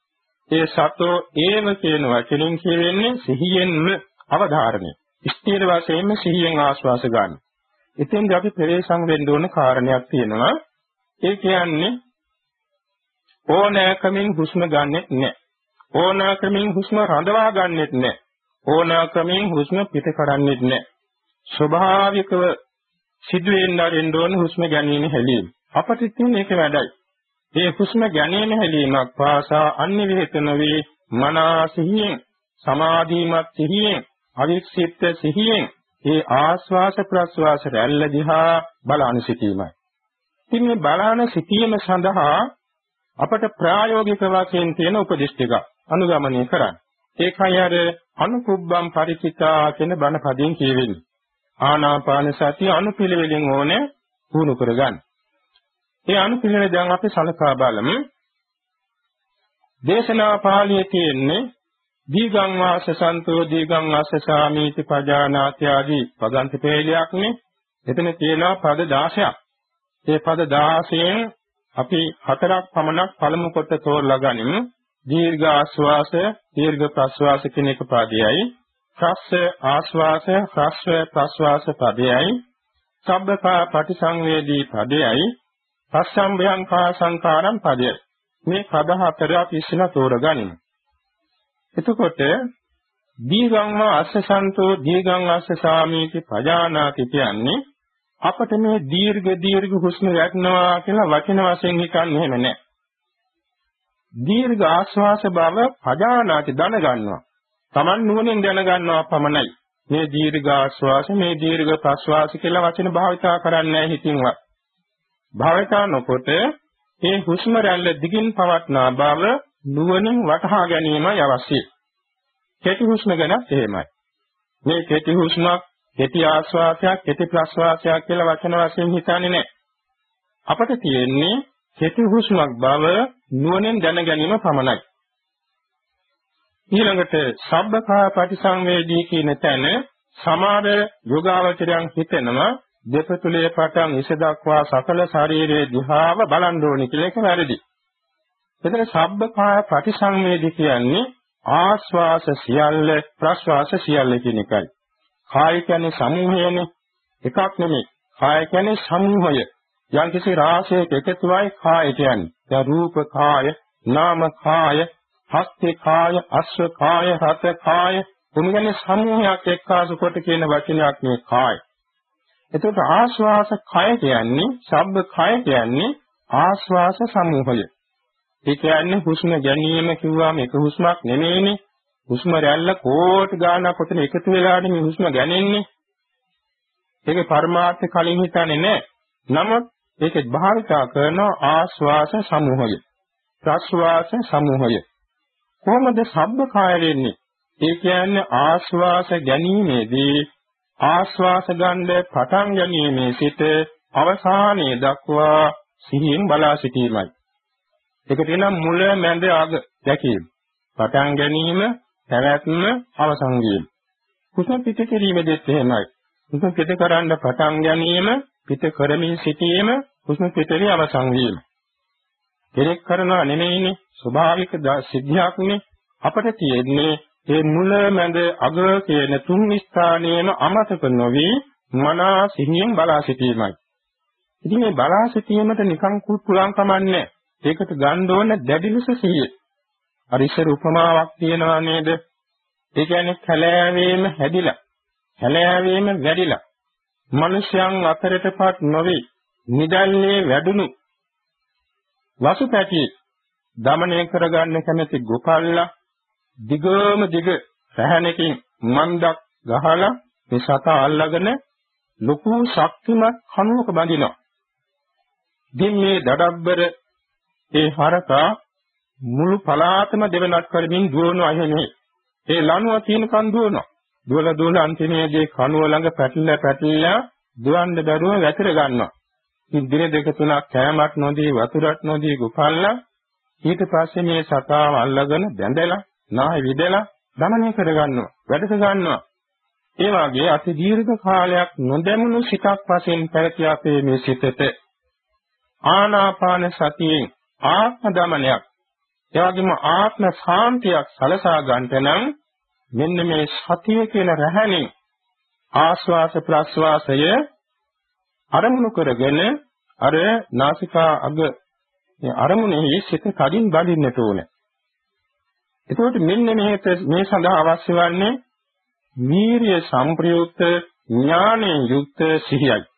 ඒ සතෝ ඒව කියන වචනෙන් කියවෙන්නේ සිහියෙන්ම අවධාරණය. ස්ථීර වශයෙන්ම සිහියෙන් ආශ්වාස ගන්න. ඉතින්දී අපි පෙරේසම් වෙන්න ඕන කාරණයක් තියෙනවා. ඒ කියන්නේ ඕනෑකමින් හුස්ම ගන්නෙත් නැහැ. ඕනෑකමින් හුස්ම රඳවා ගන්නෙත් නැහැ. ඕනෑකමින් හුස්ම පිට කරන්නෙත් නැහැ. ස්වභාවිකව සිදුවෙන්න ආරෙන්න ඕන හුස්ම ගැනීම හැලීම. අපිට තියෙන එක වැඩයි. මේ හුස්ම ගැනීම හැලීමක් පාසා අන්‍ය විහෙත නොවේ මනා සිහියෙන් සමාධිමත් සිහියෙන් අවික්ෂිප්ත සිහියෙන් ඒ ආස්වාස ප්‍රස්වාස රැල්ල දිහා බලන සිටීමයි. ඉතින් මේ බලන සිටීම සඳහා අපට ප්‍රායෝගික වශයෙන් තියෙන උපදෙස් ටික අනුගමනය කරන්න. ඒකයි අර අනුකුබ්බම් පරිචිතා කියන බණ පදයෙන් කියවෙන්නේ. ආනාපාන සතිය අනුපිළිවෙලින් ඕනේ පුහුණු කරගන්න. ඒ අනුපිළිවෙල දැන් අපි සලකා බලමු. දේශනා පාළියේ තියෙන්නේ දීගං වාස සන්තෝ දීගං වාස සාමීති පජානාති ආදී පදන්ත පෙළයක් එතන තියෙනවා පද 16ක්. ඒ පද 16න් අපි හතරක් පමණක් පළමු කොට තෝරලා ගනිමු. දීර්ඝ ආශ්වාස, දීර්ඝ ප්‍රශ්වාස කියන එක පදයයි. ක්‍රස්ස ආශ්වාස, ක්‍රස්ස ප්‍රශ්වාස පදයයි. සබ්බකා පටිසංවේදී පදයයි. පස්සම්බයං කා සංකාරම් පදයයි. මේ පද හතර අපි ඉස්සෙල්ලා තෝරගනිමු. එතකොට දීගං වා අස්සසන්තෝ දීගං අස්ස සාමීති පජානාති කියන්නේ අපිට මේ දීර්ඝ දීර්ඝ හුස්ම ගන්නවා කියලා වචන වශයෙන් හිතන්නේ එහෙම නැහැ. දීර්ඝ ආශ්වාස බව පජානාති දැනගන්නවා. Taman නුවණින් දැනගන්නවා පමණයි. මේ දීර්ඝ ආශ්වාස මේ දීර්ඝ ප්‍රශ්වාස කියලා වචන භාවිතා කරන්නේ නැහැ හිතින්වත්. භාවිතා නොකොට මේ හුස්ම රැල්ල දිගින් පවත්නා බව නුවණින් වටහා ගැනීමයි අවශ්‍යයි. කෙටි හුස්ම ගැනත් එහෙමයි. මේ කෙටි හුස්මක්, කෙටි ආශ්වාසයක්, කෙටි ප්‍රශ්වාසයක් කියලා වචන වශයෙන් හිතන්නේ නැහැ. අපට තියෙන්නේ කෙටි හුස්මක් බව නුවණින් දැන ගැනීම පමණයි. ඊළඟට සබ්බකා පටිසංවේදී කියන තැන සමාද යෝගාවචරයන් හිතෙනවා දෙපතුලේ පටන් ඉස දක්වා සකල ශරීරයේ දිහාව බලන්න ඕනේ කියලා එක වැරදි. එතන සබ්බකාය ප්‍රතිසංවේදී කියන්නේ ආස්වාස සියල්ල ප්‍රස්වාස සියල්ල කියන එකයි. කාය කියන්නේ සමූහයනේ එකක් නෙමෙයි. කාය කියන්නේ සමූහය. යම්කිසි රාශියක එකතුවයි කාය කියන්නේ. දැන් රූප කාය, නාම කාය, හස්තේ කාය, අස්ව කාය, රත කාය, තුන්වෙනි සමූහයක් එක්කාසු කොට කියන වචනයක් මේ කාය. එතකොට ආස්වාස කය කියන්නේ, ශබ්ද කය කියන්නේ ආස්වාස සමූහය. ඒ කියන්නේ හුස්ම ගැනීම කිව්වම එක හුස්මක් නෙමෙයිනේ. හුස්ම රැල්ල කෝටි ගාණක් ඔතන එකතු වෙලානේ මේ හුස්ම ගැනෙන්නේ. ඒකේ පරමාර්ථ කලින් හිතන්නේ නැහැ. නමුත් ඒක භාවිතා කරන ආස්වාස සමූහය. ප්‍රස්වාස සමූහය. කොහොමද සබ්බ කාය වෙන්නේ? ඒ කියන්නේ ආස්වාස ගැනීමේදී ආස්වාස ගන්න පටන් ගැනීමේ සිට අවසානයේ දක්වා සිහියෙන් බලා සිටීමයි. ඒක තියෙනවා මුල මැද අග දැකීම. පටන් ගැනීම, පැවැත්ම, අවසන් වීම. කුසල පිට කිරීමෙදිත් එහෙමයි. කුසල පිට කරන්න පටන් ගැනීම, පිට කරමින් සිටීම, කුසල පිටේ අවසන් වීම. කෙනෙක් කරනවා නෙමෙයිනේ ස්වභාවික සිද්ධියක්නේ අපට තියෙන්නේ මේ මුල මැද අග කියන තුන් ස්ථානයේම අමතක නොවි මනා සිහියෙන් බලා සිටීමයි. ඉතින් මේ බලා සිටීමට නිකන් කුලං කමන්නේ ඒකට ගන්න ඕන දැඩි ලෙස සිහිය. අර ඉස්සර උපමාවක් තියෙනවා නේද? ඒ කියන්නේ කැලෑවීම හැදිලා, කැලෑවීම වැඩිලා. මිනිසයන් අතරටපත් නොවේ, නිදල්ලේ වැඩුණු වසුපැටි දමණය කරගන්න කැමැති ගොපල්ලා දිගම දිග සැහැණකින් මන්දක් ගහලා මේ සතා අල්ලගෙන ලොකු ශක්තිමත් කණුවක බඳිනවා. ඉතින් මේ දඩබ්බර ඒ හරකා මුළු පලාතම දෙවනත් කරමින් දුවන අයනේ. ඒ ලණුව තියෙනකන් දුවනවා. දුවල දුවල අන්තිමේදී කනුව ළඟ පැටලලා පැටලලා දුවන්න බැරුව වැතිර ගන්නවා. ඉතින් දින දෙක තුනක් කෑමක් නොදී වතුරක් නොදී ගුපල්ලා ඊට පස්සේ මේ සතාව අල්ලගෙන බැඳලා නාය විදලා දමනය කරගන්නවා වැඩක ගන්නවා ඒ වාගේ අති දීර්ඝ කාලයක් නොදැමුණු සිතක් වශයෙන් පැවති අපේ මේ සිතට ආනාපාන සතියෙන් ආත්ම දමනයක් එවැගේම ආත්ම ශාන්තියක් සලසා ගන්නට නම් මෙන්න මේ සතිය කියන රැහැණින් ආස්වාස ප්‍රස්වාසය අරමුණු කරගෙන අර නාසිකා අග මේ අරමුණෙහි සිත කඩින් බඳින්නට ඕනේ. එතකොට මෙන්න මේක මේ සඳහා අවශ්‍ය වන්නේ වීරිය සම්ප්‍රයුක්ත ඥානයෙන් යුක්ත සිහියයි.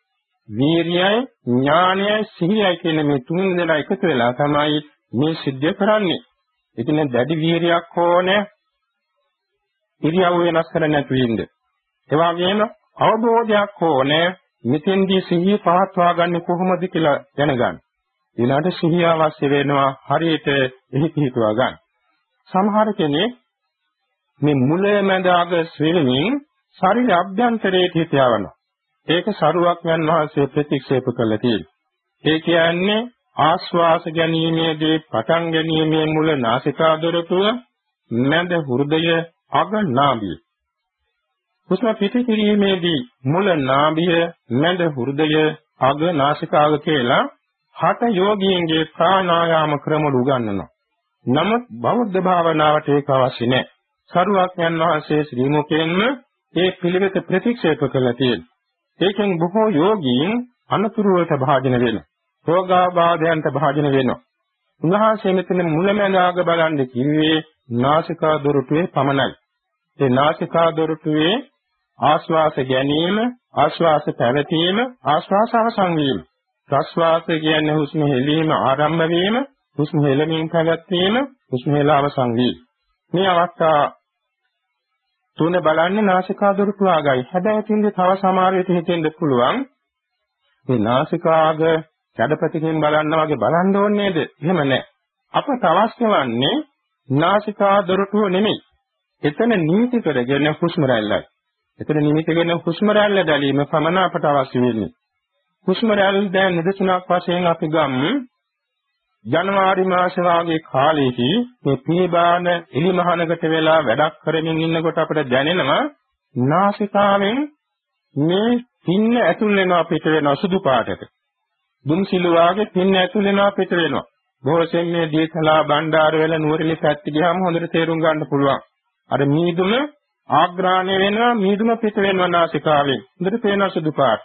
වීරියයි ඥානයයි සිහියයි කියන මේ තුන් දෙනා එකතු වෙලා තමයි මේ සිද්ධ කරන්නේ. ඉතින් දැඩි වීරියක් ඕනේ. ඉරියව් වෙනස් කර නැතු වෙන්න. ඒ වගේම අවබෝධයක් ඕනේ. මෙතෙන්දී සිහිය පවත්වා ගන්න කොහොමද කියලා දැනගන්න. ඊළඟට සිහිය අවශ්‍ය වෙනවා හරියට එහි පිහිටුවා ගන්න. සමහර කෙනෙක් මේ මුලය මැද අග ශ්‍රේණින් ශරීර අභ්‍යන්තරයේ හිත යවනවා. ඒක සරුවක් යන වාසේ ප්‍රතික්ෂේප කළ තියෙනවා. ඒ කියන්නේ ආශ්වාස ගැනීමේදී පටන් ගැනීමේ මුල නාසිකා දොරටුව මැද හෘදය අග නාභිය. හුස්ම පිට කිරීමේදී මුල නාභිය මැද හෘදය අග නාසිකාග කියලා හත යෝගීන්ගේ ප්‍රාණායාම ක්‍රම උගන්වනවා. නමුත් බෞද්ධ භාවනාවට ඒක අවශ්‍ය නැහැ. සරුවක්යන් වහන්සේ ශ්‍රී මුකෙන්ම ඒ පිළිවෙත ප්‍රතික්ෂේප කළා තියෙනවා. ඒකෙන් බොහෝ යෝගීන් අනතුරු වලට භාජන වෙනවා. රෝගාබාධයන්ට භාජන වෙනවා. උන්වහන්සේ මෙතන මුලැමැදාග බලන්න කිව්වේ නාසිකා දොරටුවේ පමණයි. ඒ නාසිකා දොරටුවේ ආශ්වාස ගැනීම, ආශ්වාස පැවතීම, ආශ්වාස අවසන් වීම. ප්‍රශ්වාස කියන්නේ හුස්ම හෙලීම ආරම්භ වීම, හුස්ම හෙලමින් පැවැත්වීම, හුස්ම හෙල අවසන් වීම. මේ අවස්ථා තුන බලන්නේ නාසිකා දොරටුව ආගයි. හැබැයි තින්ද තව සමහර විට හිතෙන්න පුළුවන් මේ නාසිකාග කඩපතිකින් බලන්න වගේ බලන්න ඕනේ නේද? එහෙම නැහැ. අපට අවශ්‍ය වන්නේ නාසිකා දොරටුව නෙමෙයි. එතන නිමිති කරගෙන හුස්ම රැල්ලයි. එතන නිමිති කරගෙන හුස්ම රැල්ල දැලීම පමණ අපට අවශ්‍ය වෙන්නේ. හුස්ම රැල්ල දැන් නිදසුනක් වශයෙන් අපි ගමු. ජනවාරි මාස වාගේ කාලෙදී මේ පීබාන එලිමහනකට වෙලා වැඩක් කරමින් ඉන්නකොට අපිට දැනෙනවා නාසිකාවෙන් මේ පින්න ඇතුල් වෙනවා පිට වෙනවා සුදු පාටට. දුම් සිලුවාගේ පින්න ඇතුල් වෙනවා පිට වෙනවා. බොහෝසෙන් මේ දීතලා බණ්ඩාර වෙල නුවරලි පැත්ත ගියාම හොඳට තේරුම් ගන්න පුළුවන්. අර මීදුම ආග්‍රාණය වෙනවා මීදුම පිට වෙනවා නාසිකාවෙන්. හොඳට පේනවා සුදු පාට.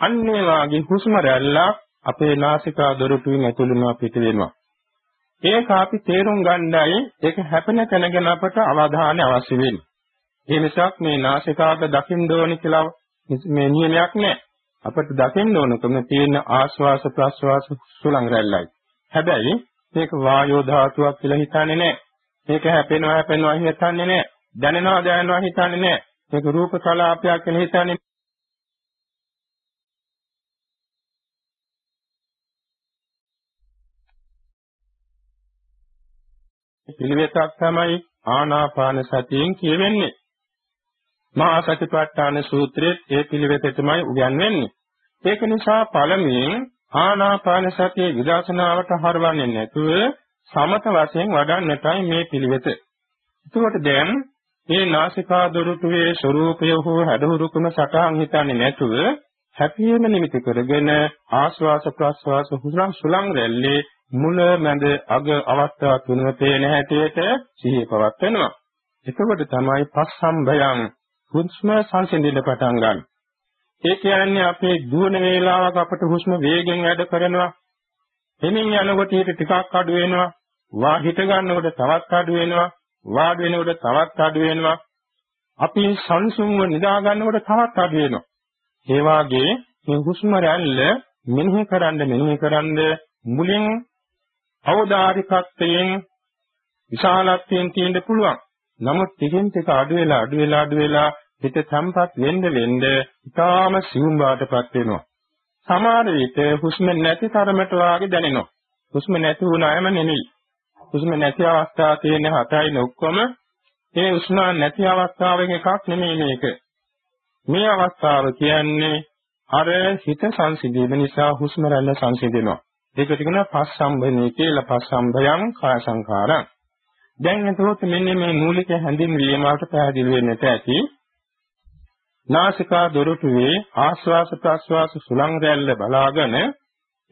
අන්නේ වාගේ හුස්ම රැල්ලක් අපේ නාසිකා දොරටුවෙන් ඇතුළේනවා පිට වෙනවා. ඒක අපි තේරුම් ගන්නයි ඒක හැපෙන තැන ගැන අපට අවධානය අවශ්‍ය වෙන්නේ. ඒ නිසා මේ නාසිකාග දකින්න ඕනි කියලා මේ නියමයක් නැහැ. අපිට දකින්න ඕනකම තියෙන ආශ්වාස ප්‍රශ්වාස සුලං රැල්ලයි. හැබැයි මේක වායෝ ධාතුවක් කියලා හිතන්නේ නැහැ. මේක හැපෙනවා හැපෙනවා හිතන්නේ නැහැ. දැනෙනවා දැනෙනවා හිතන්නේ නැහැ. මේක රූප කලාපයක් කියලා හිතන්නේ පිළිවෙතක් තමයි ආනාපාන සතියෙන් කියවෙන්නේ. මහා සතිපට්ඨාන සූත්‍රයේ ඒ පිළිවෙතටමයි උගන්වන්නේ. ඒක නිසා පළමුවෙන් ආනාපාන සතිය විදර්ශනාවට හරවන්නේ නැතුව සමත වශයෙන් වඩන්නටයි මේ පිළිවෙත. එතකොට දැන් මේ නාසිකා දොරටුවේ ස්වરૂපය හෝ හැඩහුරුකම සටහන් හිතන්නේ නැතුව හැපීම නිමිති කරගෙන ආශ්වාස ප්‍රශ්වාස හුස්ම සුලං රැල්ලේ මුල මැද අග අවස්ථා තුනම පේන හැටියට සිහිය පවත්වනවා. එතකොට තමයි පස්සම්බයං හුස්ම සංසිඳින්න පටන් ගන්න. ඒ කියන්නේ අපේ දුවන වේලාවක අපට හුස්ම වේගෙන් වැඩ කරනවා. එමින් යනකොට ඊට ටිකක් අඩු වෙනවා. වා හිට ගන්නකොට තවත් අඩු වෙනවා. වාඩි වෙනකොට තවත් අඩු වෙනවා. අපි සංසුන්ව නිදා ගන්නකොට තවත් අඩු වෙනවා. ඒ වාගේ මේ හුස්ම රැල්ල මෙනෙහි කරන්න මෙනෙහි කරන්න මුලින් අවදාරිකත්වයෙන් විශාලත්වයෙන් තියෙන්න පුළුවන්. නමුත් ටිකෙන් ටික අඩු වෙලා අඩු වෙලා අඩු වෙලා හිත සම්පත් වෙන්න වෙන්න ඊටාම සිවුම් වාටපත් වෙනවා. සමහර විට හුස්ම නැති තරමට වාගේ දැනෙනවා. හුස්ම නැති වුණාම නෙමෙයි. හුස්ම නැති අවස්ථාව තියෙන හතයින ඔක්කොම ඒ හුස්ම නැති අවස්ථාවෙන් එකක් නෙමෙයි මේක. මේ අවස්ථාව කියන්නේ අර හිත සංසිඳීම නිසා හුස්ම රැල්ල සංසිඳෙනවා. ඒකට කියනවා පස්සම්බනේ කියලා පස්සම්බයං කාය සංඛාරං. දැන් එතකොට මෙන්න මේ මූලික හැඳින්වීම වලට පැහැදිලි වෙන්නට ඇති. නාසිකා දොරටුවේ ආශ්වාස ප්‍රශ්වාස සුලං රැල්ල බලාගෙන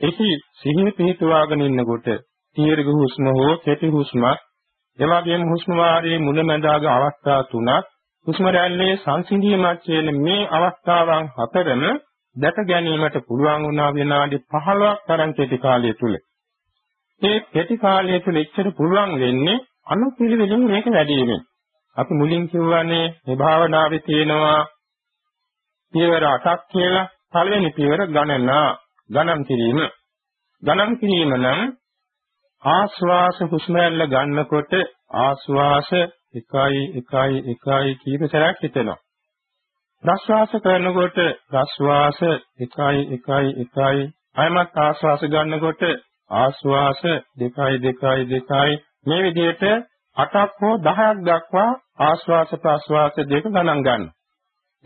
එහි සිහිය පිහිටුවාගෙන ඉන්නකොට දීර්ඝ හුස්ම හෝ කෙටි හුස්මක් එවාගෙම හුස්ම වාරයේ මුලැමැදාග අවස්ථා තුනක් හුස්ම රැල්ලේ සංසිඳීමක් කියන මේ අවස්ථාවන් හතරම දැක ගැනීමට පුළුවන් වුණා විනාඩි 15ක් තරම් කෙටි කාලය තුල. මේ කෙටි කාලය තුල එච්චර පුළුවන් වෙන්නේ අනුපිළිවෙලින් මේක වැඩි වෙමින්. අපි මුලින් කියවනේ මේ භාවනාවේ තියෙනවා පියවර 8ක් කියලා. පළවෙනි පියවර ගණනා ගණන් කිරීම. ගණන් කිරීම නම් ආශ්වාස හුස්ම රැල්ල ගන්නකොට ආශ්වාස 1යි 1යි 1යි කීප සැරයක් හිතෙනවා. ප්‍රශ්වාස කරනකොට ප්‍රශ්වාස 1යි 1යි 1යි අයමත් ආශ්වාස ගන්නකොට ආශ්වාස 2යි 2යි 2යි මේ විදිහට 8ක් හෝ 10ක් දක්වා ආශ්වාස ප්‍රශ්වාස දෙක ගණන් ගන්න.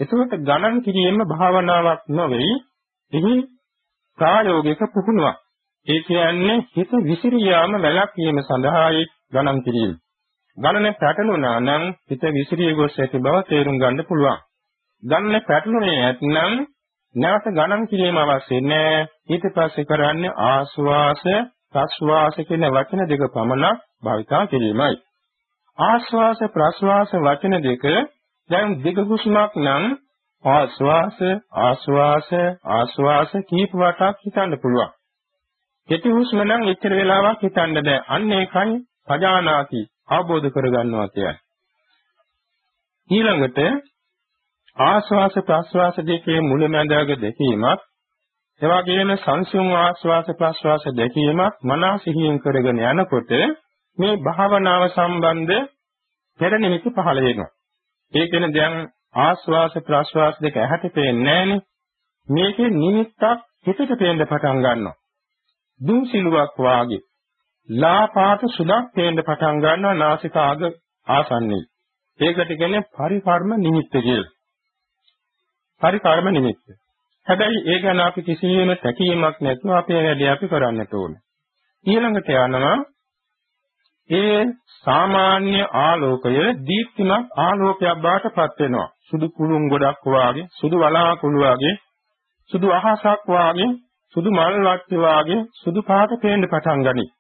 එතකොට ගණන් කිරීම භාවනාවක් නොවේ. එහි ප්‍රායෝගික පුහුණුවක්. ඒ කියන්නේ හිත විසිරියාම වැළැක්වීම සඳහායි ගණන් කිරීම. ගණන පැටළුණා නම් හිත විසිරී ගොස් ඇති බව තේරුම් ගන්න පුළුවන්. ගණන පැටළුනේ නැත්නම් නැවත ගණන් කිරීම අවශ්‍ය නැහැ. ඊට පස්සේ කරන්නේ ආස්වාස ප්‍රස්වාස කියන වචන දෙක පමණක් භාවිතා කිරීමයි. ආස්වාස ප්‍රස්වාස වචන දෙක දැන් දිග හුස්මක් නම් ආස්වාස ආස්වාස ආස්වාස කීප වටක් හිතන්න පුළුවන්. කෙටි හුස්ම නම් එච්චර වෙලාවක් හිතන්න බෑ. අන්න ඒකයි පජානාති අවබෝධ කරගන්නවා කියන්නේ. ඊළඟට ආස්වාස ප්‍රස්වාස දෙකේ මුලැමැදාග දෙකීමත් එවාගෙම සංසුන් ආස්වාස ප්‍රස්වාස දෙකීමත් මනස සිහියෙන් කරගෙන යනකොට මේ භාවනාව සම්බන්ධ පෙර නිමිති පහළ වෙනවා. ඒ කියන්නේ දැන් ආස්වාස ප්‍රස්වාස දෙක ඇහැට පේන්නේ නැහනේ. මේකේ නිමිත්තක් හිතට පේන්න පටන් ගන්නවා. දුසිලුවක් වාගේ ලාපාට සුදක් පේන්න පටන් ගන්නවා නාසිකාග ආසන්නයේ. ඒකට කියන්නේ පරිකර්ම නිමිත්ත කියලා. පරිකර්ම නිමිත්ත. හැබැයි ඒ ගැන අපි කිසියම් තැකීමක් නැතුව අපේ වැඩේ අපි කරන්නට ඕනේ. ඊළඟට යනවා ඒ සාමාන්‍ය ආලෝකය දීප්තිමත් ආලෝකයක් බවට පත් වෙනවා. සුදු කුළුන් ගොඩක් වාගේ, සුදු වලාකුළු වාගේ, සුදු අහසක් වාගේ සුදු මල් වට්ටි වාගේ සුදු පාට පේන්න පටන් ගනී.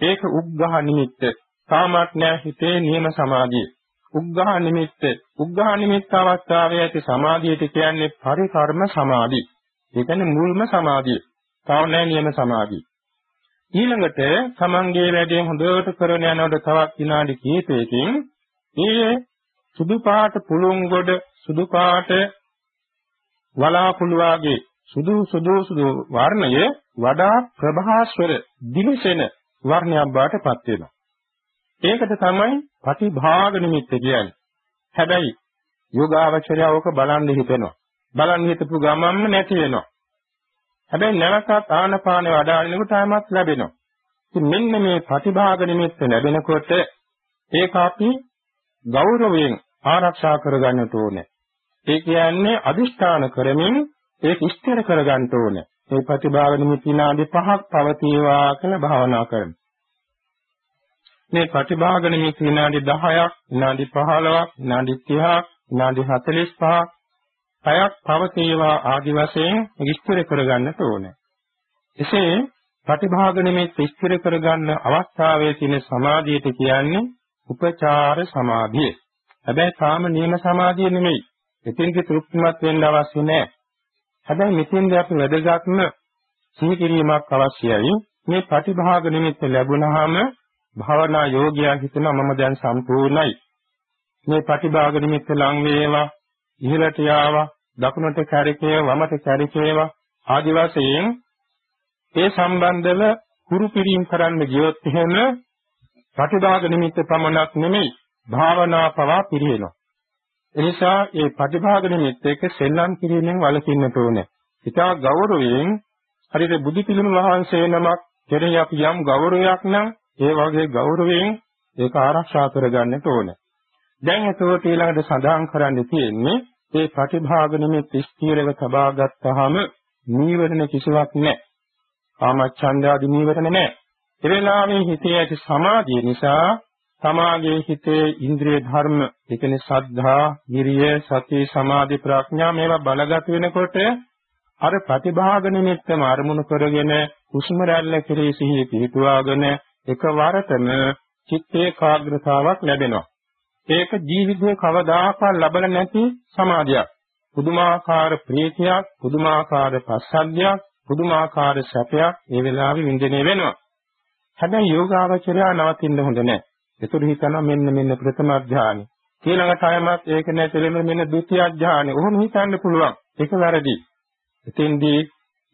ඒක උග්ඝහ නිමිත්ත. තාමත් නෑ හිතේ නියම සමාධිය. උග්ඝහ නිමිත්ත. උග්ඝහ නිමිත්ත අවස්ථාවේ ඇති සමාධියට කියන්නේ පරිකර්ම සමාධි. ඒ කියන්නේ මුල්ම සමාධිය. තාම නෑ නියම සමාධිය. ඊළඟට තමන්ගේ වැඩේ හොඳට කරන යනකොට තවත් විනාඩි කිහිපයකින් මේ සුදු පාට පුළුන් ගොඩ සුදු පාට වලාකුළු වාගේ සුදු සුදු සුදු වර්ණය වඩා ප්‍රභාස්වර දිලිසෙන වර්ණයක් බවට පත් වෙනවා. ඒකට තමයි ප්‍රතිභාග නිමිත්ත කියන්නේ. හැබැයි යෝගාවචරය ඕක බලන් හිතෙනවා. බලන් හිතපු ගමන්ම නැති වෙනවා. හැබැයි නැවතත් ආනපාන වඩාලිනකොට ආයමත් ලැබෙනවා. ඉතින් මෙන්න මේ ප්‍රතිභාග නිමිත්ත ලැබෙනකොට ඒක අපි ගෞරවයෙන් ආරක්ෂා කරගන්නට ඕනේ. ඒ කියන්නේ අදිෂ්ඨාන කරමින් ඒක ස්ථිර කරගන්න ඕනේ. මේ ප්‍රතිභාව නිමිති විනාඩි 5ක් පවතිවා කියලා භාවනා කරන්න. මේ ප්‍රතිභාග නිමිති විනාඩි 10ක්, විනාඩි 15ක්, විනාඩි 30ක්, විනාඩි 45ක් පයක් පවතිවා ආදි වශයෙන් ස්ථිර කරගන්නට ඕනේ. එසේ ප්‍රතිභාග නිමිති ස්ථිර කරගන්න අවස්ථාවේ තියෙන සමාධියට කියන්නේ උපචාර සමාධිය. හැබැයි කාම නියම සමාධිය නෙමෙයි. එතෙන්ක තෘප්තිමත් වෙන්න අවශ්‍ය නැහැ. හැබැයි මෙතෙන්දී අපි වැදගත්ම සිහි කිරීමක් අවශ්‍යයි. මේ ප්‍රතිභාග නිමිත්ත ලැබුණාම භාවනා යෝගියා හිතනවා මම දැන් සම්පූර්ණයි. මේ ප්‍රතිභාග නිමිත්ත ලං වේවා, ඉහළට යාවා, දකුණට කැරකේ, වමට කැරකේවා ආදි වශයෙන් ඒ සම්බන්ධව කුරු පිරීම කරන්න ගියොත් එහෙම ප්‍රතිභාග නිමිත්ත පමණක් නෙමෙයි භාවනා පවා පිරිනව. එනිසා මේ ප්‍රතිභාග නිමිත්ත එක සෙල්ලම් කිරීමෙන් වළකින්නට ඕනේ. ඉතා ගෞරවයෙන් හරියට බුදු පිළිම වහන්සේ නමක් කෙරෙහි අපි යම් ගෞරවයක් නම් ඒ වගේ ගෞරවයෙන් ඒක ආරක්ෂා කරගන්නට ඕනේ. දැන් එතකොට ඊළඟට සඳහන් කරන්න තියෙන්නේ මේ ප්‍රතිභාග නිමිත්ත ස්ථිරව තබා ගත්තාම නීවරණ කිසිවක් නැහැ. කාමච්ඡන්දාදී නීවරණ නැහැ. ඒ වෙලාවේ හිතේ ඇති සමාධිය නිසා තමාගේ හිතේ ඉන්ද්‍රිය ධර්ම, ඒ කියන්නේ සද්ධා, විරිය, සති, සමාධි, ප්‍රඥා මේවා බලගත වෙනකොට අර ප්‍රතිභාග නිමිත්තම අරමුණු කරගෙන හුස්ම රැල්ල කෙරෙහි සිහිය පිහිටුවාගෙන එකවරටම චිත්ත ඒකාග්‍රතාවක් ලැබෙනවා. ඒක ජීවිතේ කවදාකවත් ලබල නැති සමාධියක්. පුදුමාකාර ප්‍රීතියක්, පුදුමාකාර පස්සද්ධියක්, පුදුමාකාර සැපයක් ඒ වෙලාවේ විඳිනේ වෙනවා. හැබැයි යෝගාවචරය නවතින්න හොඳ නැහැ. ඒතර හිතනවා මෙන්න මෙන්න ප්‍රථම අධ්‍යානෙ. ඊළඟට අයමත් ඒක නැතිලෙම මෙන්න ဒုတိ ය අධ්‍යානෙ. ඔහොම හිතන්න පුළුවන්. ඒක වැරදි. එතෙන්දී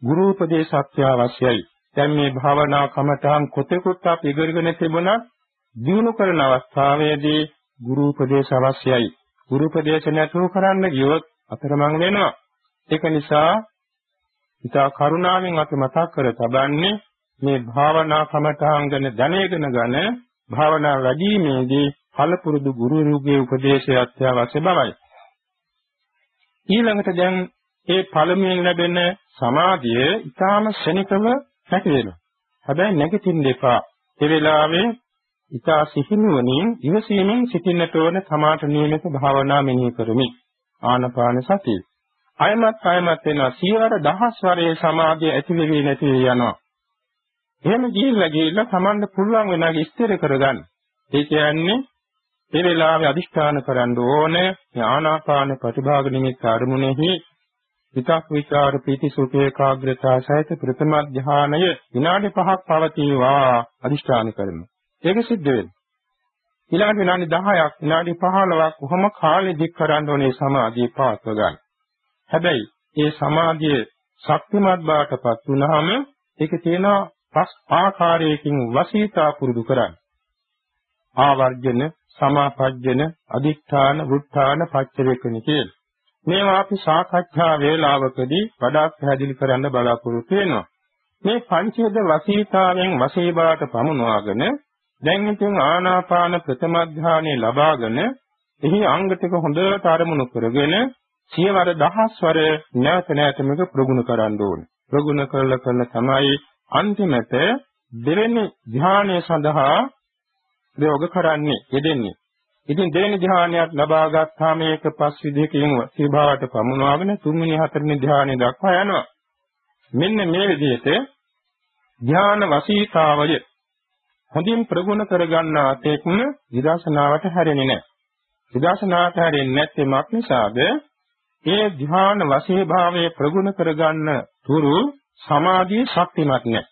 ගුරු උපදේශක්තිය අවශ්‍යයි. දැන් මේ භාවනා කමඨාන් කොතෙකුත් අපි ඉගෙනගෙන තිබුණා දිනු කරන අවස්ථාවේදී ගුරු උපදේශ අවශ්‍යයි. ගුරු උපදේශ නැතුව කරන්න ගියොත් අතරමං වෙනවා. ඒක නිසා ඉතා කරුණාවෙන් අපි මතක් කර තබන්නේ මේ භාවනා කමඨාන් ගැන දැනගෙන ගන්න භාවනා වැඩිීමේදී ඵලපුරුදු ගුරුරුගේ උපදේශය අත්‍යවශ්‍ය බවයි. ඊළඟට දැන් ඒ පළමුවෙන් ලැබෙන සමාධිය ඊටාම ශනිකව නැති වෙනවා. හැබැයි නැගිටින්න එපා. ඒ වෙලාවේ ඊටා සිහිනුවණින් ඉවසීමෙන් සිටින්නට ඕන සමාත නියමිත භාවනා මෙනෙහි කරමි. ආනපාන සතිය. අයමත් අයමත් වෙනවා. සියවර දහස් වරේ සමාධිය ඇති වෙවි නැති යනවා. එහෙම ගිහිල්ලා ගිහිල්ලා Tamanne පුළුවන් වෙනාගේ ස්ථිර කරගන්න. ඒ කියන්නේ මේ වෙලාවේ අදිෂ්ඨාන කරන්න ඕනේ ආනාපාන ප්‍රතිභාග නිමිත්ත අරමුණෙහි විතක් විචාර පීති සුඛ ඒකාග්‍රතාව සහිත ප්‍රථම ධානය විනාඩි 5ක් පවතිවා අදිෂ්ඨාන කරමු. ඒක සිද්ධ වෙනවා. ඊළඟ විනාඩි 10ක් විනාඩි 15ක් කොහොම කාලෙ දික් කරන්න ඕනේ සමාධිය පාත්ව ගන්න. හැබැයි ඒ සමාධිය ශක්තිමත් බවටපත් වුනහම ඒක තියෙනවා පස් ආකාරයකින් වසීතා පුරුදු කරන්න. ආවර්ජන, සමාපජ්ජන, අදිඨාන, වුත්ථාන, පච්චවේකන කියලා. මේවා අපි සාකච්ඡා වේලාවකදී වඩාත් පැහැදිලි කරන්න බලාපොරොත්තු වෙනවා. මේ පංචේද වසීතාවෙන් වශීභාවට පමුණවාගෙන දැන් ඉතින් ආනාපාන ප්‍රථම ධානය ලබාගෙන එහි අංග ටික හොඳට අරමුණු කරගෙන සියවර දහස්වර නැවත නැවත මේක ප්‍රගුණ කරන්න ඕනේ. ප්‍රගුණ කරලා කරලා තමයි අන්තිමට දෙවෙනි ධ්‍යානය සඳහා ප්‍රයෝග කරන්නේ යෙදෙන්නේ. ඉතින් දෙවෙනි ධ්‍යානයක් ලබා ගත්තාම ඒක පස් විදිහකින් සිභාවට පමුණවාගෙන තුන්වෙනි හතරවෙනි ධ්‍යානය දක්වා යනවා. මෙන්න මේ විදිහට ධ්‍යාන වසීතාවය හොඳින් ප්‍රගුණ කරගන්නා තෙක්ම විදර්ශනාවට හැරෙන්නේ නැහැ. විදර්ශනාවට හැරෙන්නේ නැත්තේ මක් නිසාද? ඒ ධ්‍යාන වශී භාවයේ ප්‍රගුණ කරගන්න තුරු සමාධිය ශක්තිමත් නැහැ.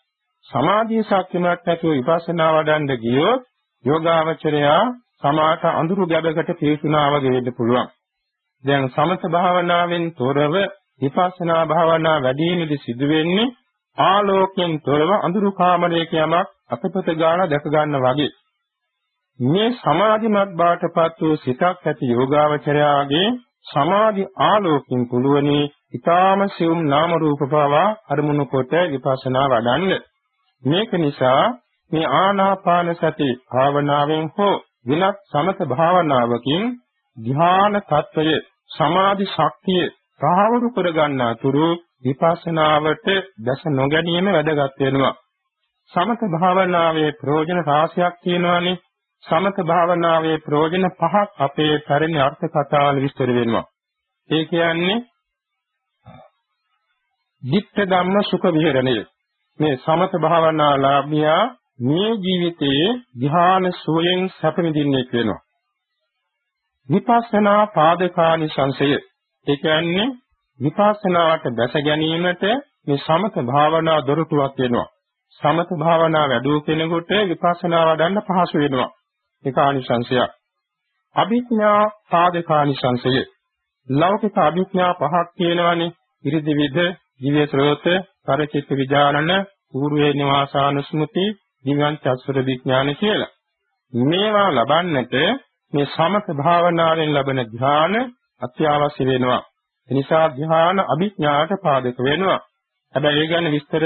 සමාධිය ශක්තිමත් නැතුව විපස්සනා වඩන්න ගියොත් යෝගාවචරයා සමාත අඳුරු ගැබකට පිවිසුනා වගේ වෙන්න පුළුවන්. දැන් සමත භාවනාවෙන් තොරව විපස්සනා භාවනා වැඩිමේදී සිදු වෙන්නේ ආලෝකයෙන් තොරව අඳුරු කාමරයක යමක් අපපත ගාන දැක ගන්න වගේ. මේ සමාධිමත් බාටපත් වූ සිතක් ඇති යෝගාවචරයාගේ සමාධි ආලෝකයෙන් පුළුවනි ඊ타ම සියුම් නාම රූප පවා අරමුණු කොට විපස්සනා වඩන්න. මේක නිසා මේ ආනාපාන සති භාවනාවෙන් හෝ විනක් සමත භාවනාවකින් ධ්‍යාන tattvaය සමාධි ශක්තිය සාහවරු කරගන්නා තුරු විපස්සනාවට දැස නොගැනීම වැදගත් වෙනවා. සමත භාවනාවේ ප්‍රයෝජන රාශියක් තියෙනවානේ. සමත භාවනාවේ ප්‍රයෝජන පහක් අපේ පැරණි අර්ථ කතාවල විස්තර වෙනවා. ඒ කියන්නේ ditta ධම්ම සුඛ විහරණය. මේ සමත භාවනාලාභියා මේ ජීවිතයේ ධ්‍යාන සෝයෙන් සැප විඳින්නේ වෙනවා. විපස්සනා පාදකානි සංසය. ඒ කියන්නේ විපස්සනාවට දැස ගැනීමට මේ සමත භාවනා දොරටුවක් වෙනවා. සමත භාවනා වැඩුව කෙනෙකුට විපස්සනා වඩන්න පහසු වෙනවා. ඒක ආනිසංශයක්. අභිඥා පාදකානිසංශය. ලෞකික අභිඥා පහක් තියෙනවානේ. ඉරිදිවිද, දිව්‍ය ශ්‍රෝත, පරිචිත්ත විඥානන, పూర్වේ නිවාසානුස්මෘති, දිව්‍යං චස්සර විඥාන කියලා. මේවා ලබන්නට මේ සමත භාවනාවෙන් ලබන ධ්‍යාන අත්‍යවශ්‍ය වෙනවා. එනිසා ධ්‍යාන අභිඥාට පාදක වෙනවා. හැබැයි ඒ ගැන විස්තර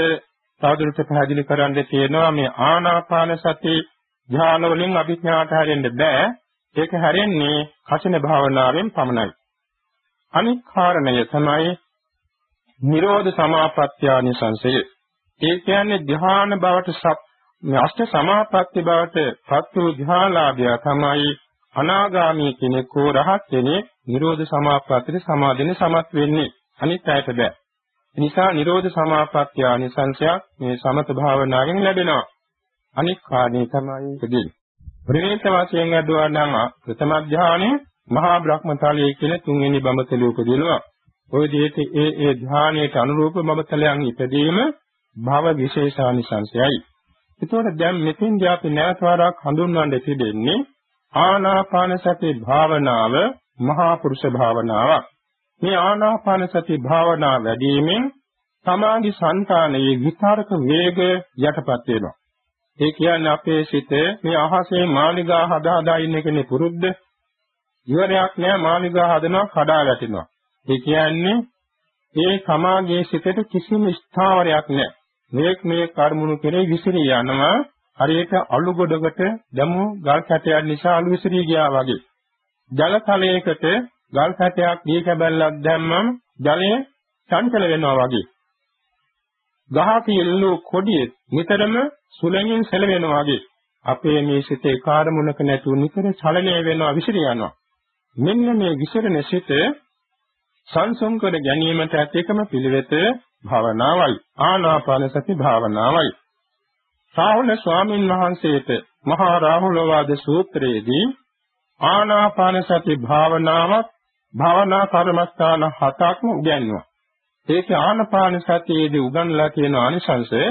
තවදුරටත් පැහැදිලි කරන්න තියෙනවා මේ ආනාපාන සති ධ්‍යාන වලින් අභිඥාට හැරෙන්න බෑ. ඒක හැරෙන්නේ කසින භාවනාවෙන් පමණයි. අනික් කාරණය තමයි නිරෝධ සමාපත්‍යානි සංසය. ඒ කියන්නේ ධ්‍යාන බවට සප් අෂ්ට සමාපatti බවට පත් වූ ධ්‍යානලාභය තමයි අනාගාමී කෙනෙක් හෝ රහත් කෙනෙක් නිරෝධ සමාපත්තියට සමාදින සමත් වෙන්නේ. අනිත් අයට බෑ. නිසා නිරෝධ සමාපත්තිය ආනිසංශයක් මේ සමත භාවනාවෙන් ලැබෙනවා. අනික් කාණේ තමයි දෙන්නේ. ප්‍රේත වශයෙන් අදවා නම් ප්‍රථම ධානයේ මහා බ්‍රහ්මතලයේ කියන තුන්වෙනි බඹතලයේ උපදිනවා. ওই දෙයට ඒ ඒ ධානයට අනුරූප බඹතලයන් ඉදීම භව විශේෂානිසංශයයි. ඒතකොට දැන් මෙතෙන්දී අපි නැවත වරක් හඳුන්වන්න තිබෙන්නේ ආනාපාන සති භාවනාව මහා පුරුෂ භාවනාවක්. මේ ආනාපාන සති භාවනා වැඩිමෙන් සමාධි సంతානයේ විතරක වේග යටපත් වෙනවා. ඒ කියන්නේ අපේ සිත මේ අහසේ මාලිගා හදා හදා ඉන්න කෙනේ පුරුද්ද. ඉවරයක් නෑ මාලිගා හදනවා කඩා වැටෙනවා. ඒ කියන්නේ ඒ සමාගයේ සිතට කිසිම ස්ථාවරයක් නෑ. මේක මේ කර්මුණු කෙරේ විසිරී යනවා හරියට අලු ගොඩකට දැමු ගල් කැටයක් නිසා අලු විසිරී ගියා වගේ. ජල තලයකට ගල් කැටයක් දී කැබැල්ලක් දැම්මම ජලය චංචල වෙනවා වගේ. ගහක ඉල්ලු කොඩියේ නිතරම සුළඟින් සැලවෙනවා වගේ. අපේ මේ සිතේ කාර්මුණක නැතුව නිතර චලනය වෙනවා විසිර යනවා. මෙන්න මේ විසිරෙන සිත සංසම් කර ගැනීමට ඇත එකම පිළිවෙත භාවනාවයි. ආනාපාන සති භාවනාවයි. සාහුල ස්වාමීන් වහන්සේට මහා රාහුල වාද සූත්‍රයේදී ආනාපාන සති භාවනාවත් භාවනා කර්මස්ථාන හතක්ම උගන්වනවා. ඒකේ ආනාපාන සතියේදී උගන්ලා තියෙන ආනිසංශය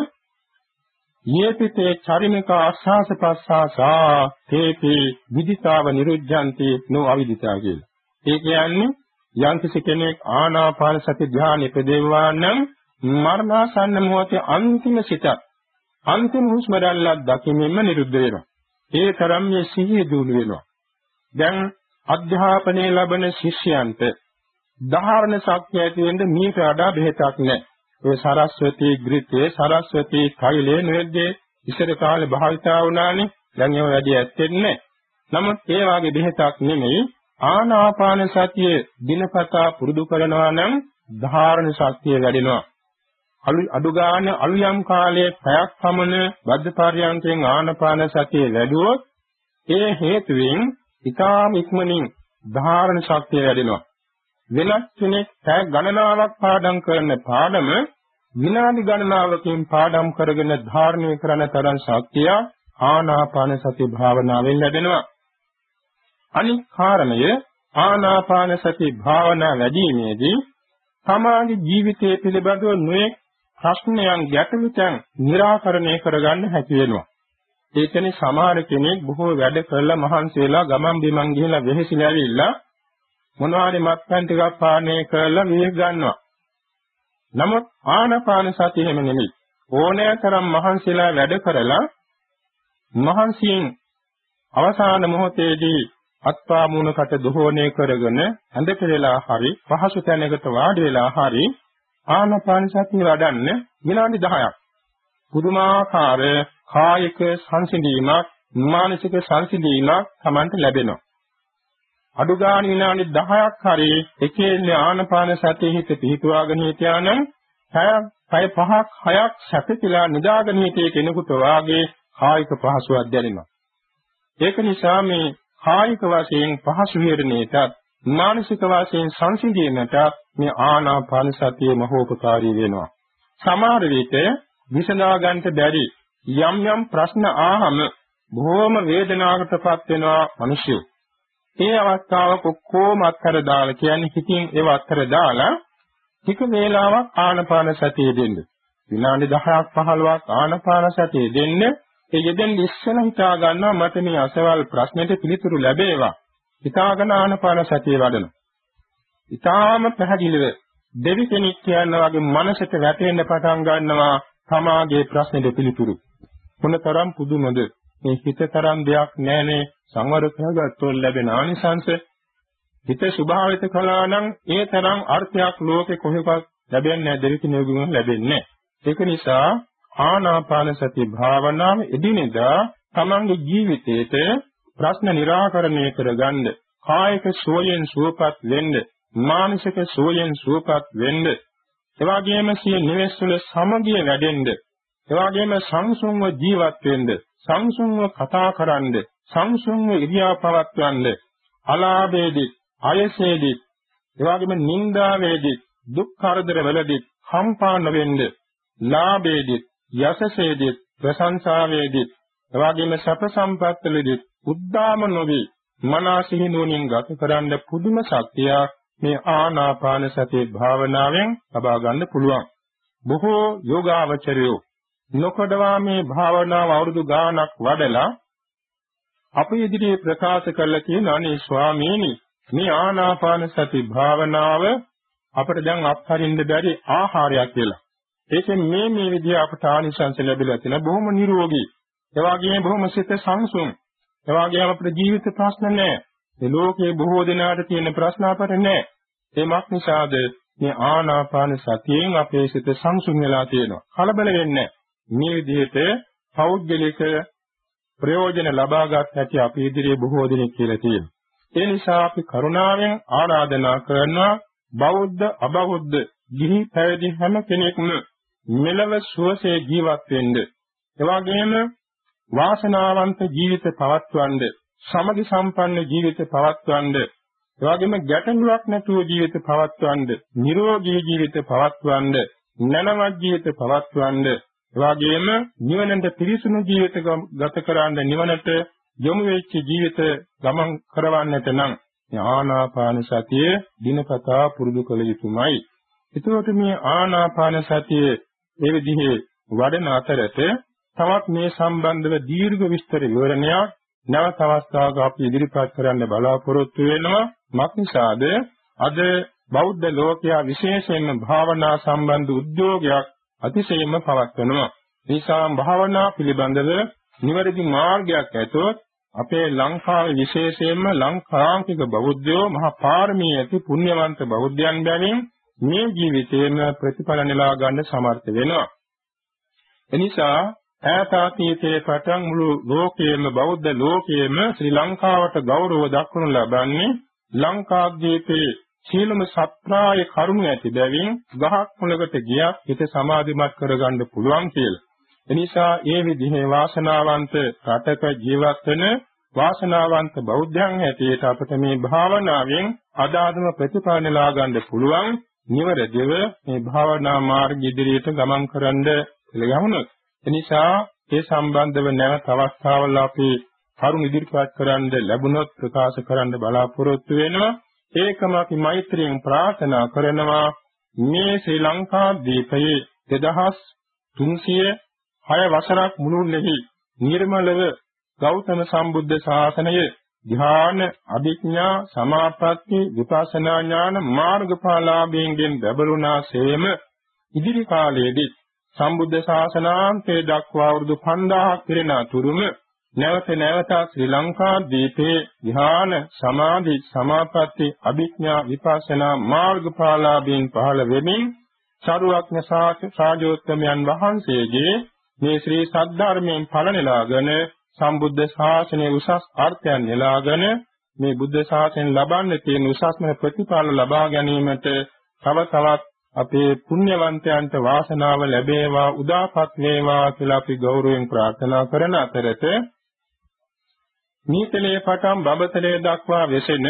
යේපිතේ චරිමික ආස්වාස ප්‍රස්වාසා තේපි විදිතාව නිරුද්ධಂತಿ නෝ අවිදිතා කියලා. ඒ කියන්නේ යම්කිසි කෙනෙක් ආනාපාන සති ධ්‍යාන ඉපදෙවවා නම් මරණාසන්න මොහොතේ අන්තිම සිතක් අන්තිම හුස්ම රැල්ලක් දකිමින්ම නිරුද්ධ වෙනවා. ඒ තරම් මේ සිහිය දුණු වෙනවා. දැන් අධ්‍යාපනය ලබන ශිෂ්‍යයන්ට ධාරණ ශක්තිය ඇති වෙන්න මීට වඩා බෙහෙතක් නැහැ. ඒ සරස්වතී ග්‍රිතේ සරස්වතී තෛලේ නෙද්දේ ඉස්සර කාලේ භාවිතා වුණානේ. දැන් ඒව වැඩි ඇත්තෙන්නේ නමුත් ඒ වාගේ බෙහෙතක් නෙමෙයි ආනාපාන සතිය දිනපතා පුරුදු කරනවා නම් ධාරණ ශක්තිය වැඩෙනවා. අලු අඩු ගන්න අලුයම් කාලයේ පැයක් පමණ බද්ධ පරියන්කෙන් ආනාපාන සතිය වැඩුවොත් ඒ හේතුවෙන් ඊටාම ඉක්මනින් ධාරණ ශක්තිය වැඩෙනවා. වෙනත් කෙනෙක් පැය ගණනාවක් පාඩම් කරන පාඩම විනාඩි ගණනාවකින් පාඩම් කරගෙන ධාරණය කරන තරම් ශක්තිය ආනාපාන සති භාවනාවෙන් ලැබෙනවා. අනික් කාරණය ආනාපාන සති භාවනා වැඩිීමේදී සමාජ ජීවිතයේ පිළිබඳව නොයෙක් ප්‍රශ්නයන් ගැටලුයන් निराකරණය කරගන්න හැකි වෙනවා. ඒකනේ සමහර කෙනෙක් බොහෝ වැඩ කරලා මහන්සි වෙලා ගමන් බිමන් ගිහලා වෙහෙසිලා ඇවිල්ලා මොනවාරි මත්පැන් ටිකක් පානය කරලා මිය ගන්නවා. නමුත් ආනාපාන සතිය එහෙම නෙමෙයි. ඕනෑතරම් මහන්සිලා වැඩ කරලා මහන්සියෙන් අවසාන මොහොතේදී අත්පා මුණකට දොහෝණය කරගෙන ඇඳට වෙලා හරි පහසු තැනකට වාඩි වෙලා හරි ආනාපාන සතිය වඩන්න විනාඩි 10ක් පුදුමාකාර කායික සංසිඳීමක් මානසික සංසිඳීමක් Tamanට ලැබෙනවා අඩු ගන්න විනාඩි 10ක් හරි එකේ ආනපාන සතිය හිත පිහිටුවාගෙන හිටියානම් පැය 5ක් 6ක් සැපතිලා නිදාගෙන හිටියේ කෙනෙකුට වාගේ කායික පහසුවක් දැනෙනවා. ඒක නිසා මේ කායික වශයෙන් පහසු විහරණයටත් මානසික වශයෙන් සංසිඳීමට මේ ආනාපාන සතිය මහෝපකාරී වෙනවා. සමහර විට විසඳා ගන්නට බැරි යම් යම් ප්‍රශ්න ආහම බොහෝම වේදනාවකටපත් වෙනවා මිනිස්සු. ඒ අවස්ථාවක කොහොම අත්හැර දාලා කියන්නේ හිතින් ඒව අත්හැර දාලා ටික වේලාවක් ආනපාන සතිය දෙන්න. විනාඩි 10ක් 15ක් ආනපාන සතිය දෙන්න. ඒ යෙදෙන් ඉස්සෙල්ලා හිතා ගන්නවා මට මේ අසවල් ප්‍රශ්නෙට පිළිතුරු ලැබේවා. හිතාගෙන ආනපාන සතිය වඩන. ඊටාම පැහැදිලිව දෙවි කෙනෙක් කියන වගේ මනසට වැටෙන්න පටන් ගන්නවා තමාගේ ප්‍රශ්නෙට පිළිතුරු. මොනතරම් පුදුමද? මේ හිත තරම් දෙයක් නැහනේ. සංවර කරගත්තොත් ලැබෙන ආනිසංස හිත ස්වභාවිත කළා නම් ඒ තරම් අර්ථයක් ලෝකේ කොහෙවත් ලැබෙන්නේ නැහැ. දෙවික නියෝගුණ ලැබෙන්නේ ඒක නිසා ආනාපාන සති භාවනාව එදිනෙදා තමන්ගේ ජීවිතයේට ප්‍රශ්න निराකරණය කරගන්න කායික සුවයෙන් සුවපත් වෙන්න මානසික සුවයෙන් සුවපත් වෙන්න එවාගෙම සිය නිවෙස් වල සමගිය වැඩෙන්න එවාගෙම සංසුන්ව ජීවත් වෙන්න සංසුන්ව කතා කරන්න සංසුන්ව ඉරියාපවත් ගන්න අලාභයේදී අයසේදී එවාගෙම නිന്ദාවේදී දුක් කරදර වලදී කම්පා නොවෙන්න ලාභයේදී යසසේදී ප්‍රශංසාවේදී එවාගෙම සැප සම්පත් වලදී උද්දාම නොවේ මනසිහිනුවණින් ගත කරන්න පුදුම ශක්තියක් මේ ආනාපාන සතිය භාවනාවෙන් ලබා ගන්න පුළුවන්. බොහෝ යෝගාවචරයෝ නොකඩවා මේ භාවනාව අවුරුදු ගාණක් වඩලා අපේ ඉදිරියේ ප්‍රකාශ කළා කියන අනේ ස්වාමීනි මේ ආනාපාන සති භාවනාව අපිට දැන් අත්හරින්න බැරි ආහාරයක් කියලා. ඒකෙන් මේ මේ විදිහ අපට ආනිසංස ලැබිලා තියෙන බොහොම නිරෝගී. ඒ වගේම බොහොම සිත සංසුන්. ඒ වගේම අපේ ජීවිත ප්‍රශ්න නැහැ. මේ ලෝකයේ බොහෝ දෙනාට තියෙන ප්‍රශ්න අපට නැහැ. ඒමක් නිසාද මේ ආනාපාන සතියෙන් අපේ සිත සංසුන් වෙලා තියෙනවා. කලබල වෙන්නේ මේ විදිහට පෞද්ගලික ප්‍රයෝජන ලබාගත් හැටි අපි ඉදිරියේ බොහෝ දෙනෙක් කියලා තියෙනවා. ඒ නිසා අපි කරුණාවෙන් ආරාධනා කරනවා බෞද්ධ අබෞද්ධ ගිහි පැවිදි හැම කෙනෙක්ම මෙලව සුවසේ ජීවත් වෙන්න. එවාගෙම වාසනාවන්ත ජීවිත පවත්වන්න, සමගි සම්පන්න ජීවිත පවත්වන්න, එවාගෙම ගැටලුවක් නැතුව ජීවිත පවත්වන්න, නිරෝගී ජීවිත පවත්වන්න, නැනවත් ජීවිත පවත්වන්න, එවාගෙම නිවනට පිරිසුණු ජීවිත ගත කරන්න නිවනට යොමු වෙච්ච ජීවිත ගමන් කරවන්නට නම් ආනාපාන සතිය දිනපතා පුරුදු කළ යුතුමයි. එතකොට මේ ආනාපාන සතිය ඒ විදිහේ වඩන අතරත තවත් මේ සම්බන්ධව දීර්ඝ විස්තර විවරණයක් නැවත අවස්ථාවක අපි ඉදිරිපත් කරන්න බලාපොරොත්තු වෙනවා. මක්නිසාද අද බෞද්ධ ලෝකයා විශේෂයෙන්ම භාවනා සම්බන්ධ උද්‍යෝගයක් අතිශයින්ම පවත්වනවා. නිසා භාවනා පිළිබඳව නිවැරදි මාර්ගයක් ඇතොත් අපේ ලංකාවේ විශේෂයෙන්ම ලංකාංකික බෞද්ධයෝ මහා පාරමී ඇති පුණ්‍යවන්ත බෞද්ධයන් බැවින් මේ ජීවිතේම ප්‍රතිඵල නෙලා ගන්න සමර්ථ වෙනවා. එනිසා ඈතාතීතයේ පටන් මුළු ලෝකයේම බෞද්ධ ලෝකයේම ශ්‍රී ලංකාවට ගෞරව දක්වනු ලබන්නේ ලංකාද්වීපයේ සීලම සත්‍රාය කරුණ ඇති බැවින් ගහක් මුලකට ගියක් හිත සමාධිමත් කරගන්න පුළුවන් කියලා. එනිසා ඒ විදිහේ වාසනාවන්ත රටක ජීවත් වෙන වාසනාවන්ත බෞද්ධයන් හැටියට අපට මේ භාවනාවෙන් අදාළම ප්‍රතිඵල ලා ගන්න පුළුවන් නිවරදිව මේ භාවනා මාර්ග ඉදිරියට ගමන් කරන්න පිළිගමුණොත් එනිසා ඒ සම්බන්ධව නැවත අවස්ථාවල අපි කරුණ ඉදිරිපත් කරන්න ලැබුණොත් ප්‍රකාශ කරන්න බලාපොරොත්තු වෙනවා. ඒකම අපි මෛත්‍රියෙන් ප්‍රාර්ථනා කරනවා. මේ ශ්‍රී ලංකා දීපයේ 2306 වසරක් මුළුල්ලෙහි නිර්මලව ගෞතම සම්බුද්ධ ශාසනය ධ්‍යාන අභිඥා සමාපatti විපස්සනා ඥාන මාර්ගඵලාභයෙන් බැබළුණාseම ඉදිරි කාලයේදී සම්බුද්ධ ශාසනාන්තයේ දක්වා වරුදු 5000ක් පිරෙන අතුරුම නැවත නැවත ශ්‍රී ලංකා දීපේ ධ්‍යාන සමාධි සමාපatti අභිඥා විපස්සනා මාර්ගඵලාභයෙන් පහළ වෙමින් සරුවක්ඥ සාජෝත්තමයන් වහන්සේගේ මේ ශ්‍රී සද්ධර්මයෙන් ඵල නෙලාගෙන සම්බුද්ධ ශාසනයේ උසස් අර්ථයන් නෙලාගෙන මේ බුද්ධ ශාසනයෙන් ලබන්න තියෙන උසස්ම ප්‍රතිඵල ලබා ගැනීමට තව තවත් අපේ පුණ්‍යවන්තයන්ට වාසනාව ලැබේවා උදාපත් වේවා කියලා අපි ගෞරවයෙන් ප්‍රාර්ථනා කරන අතරත නීතලේ පටන් බබතලේ දක්වා වෙසෙන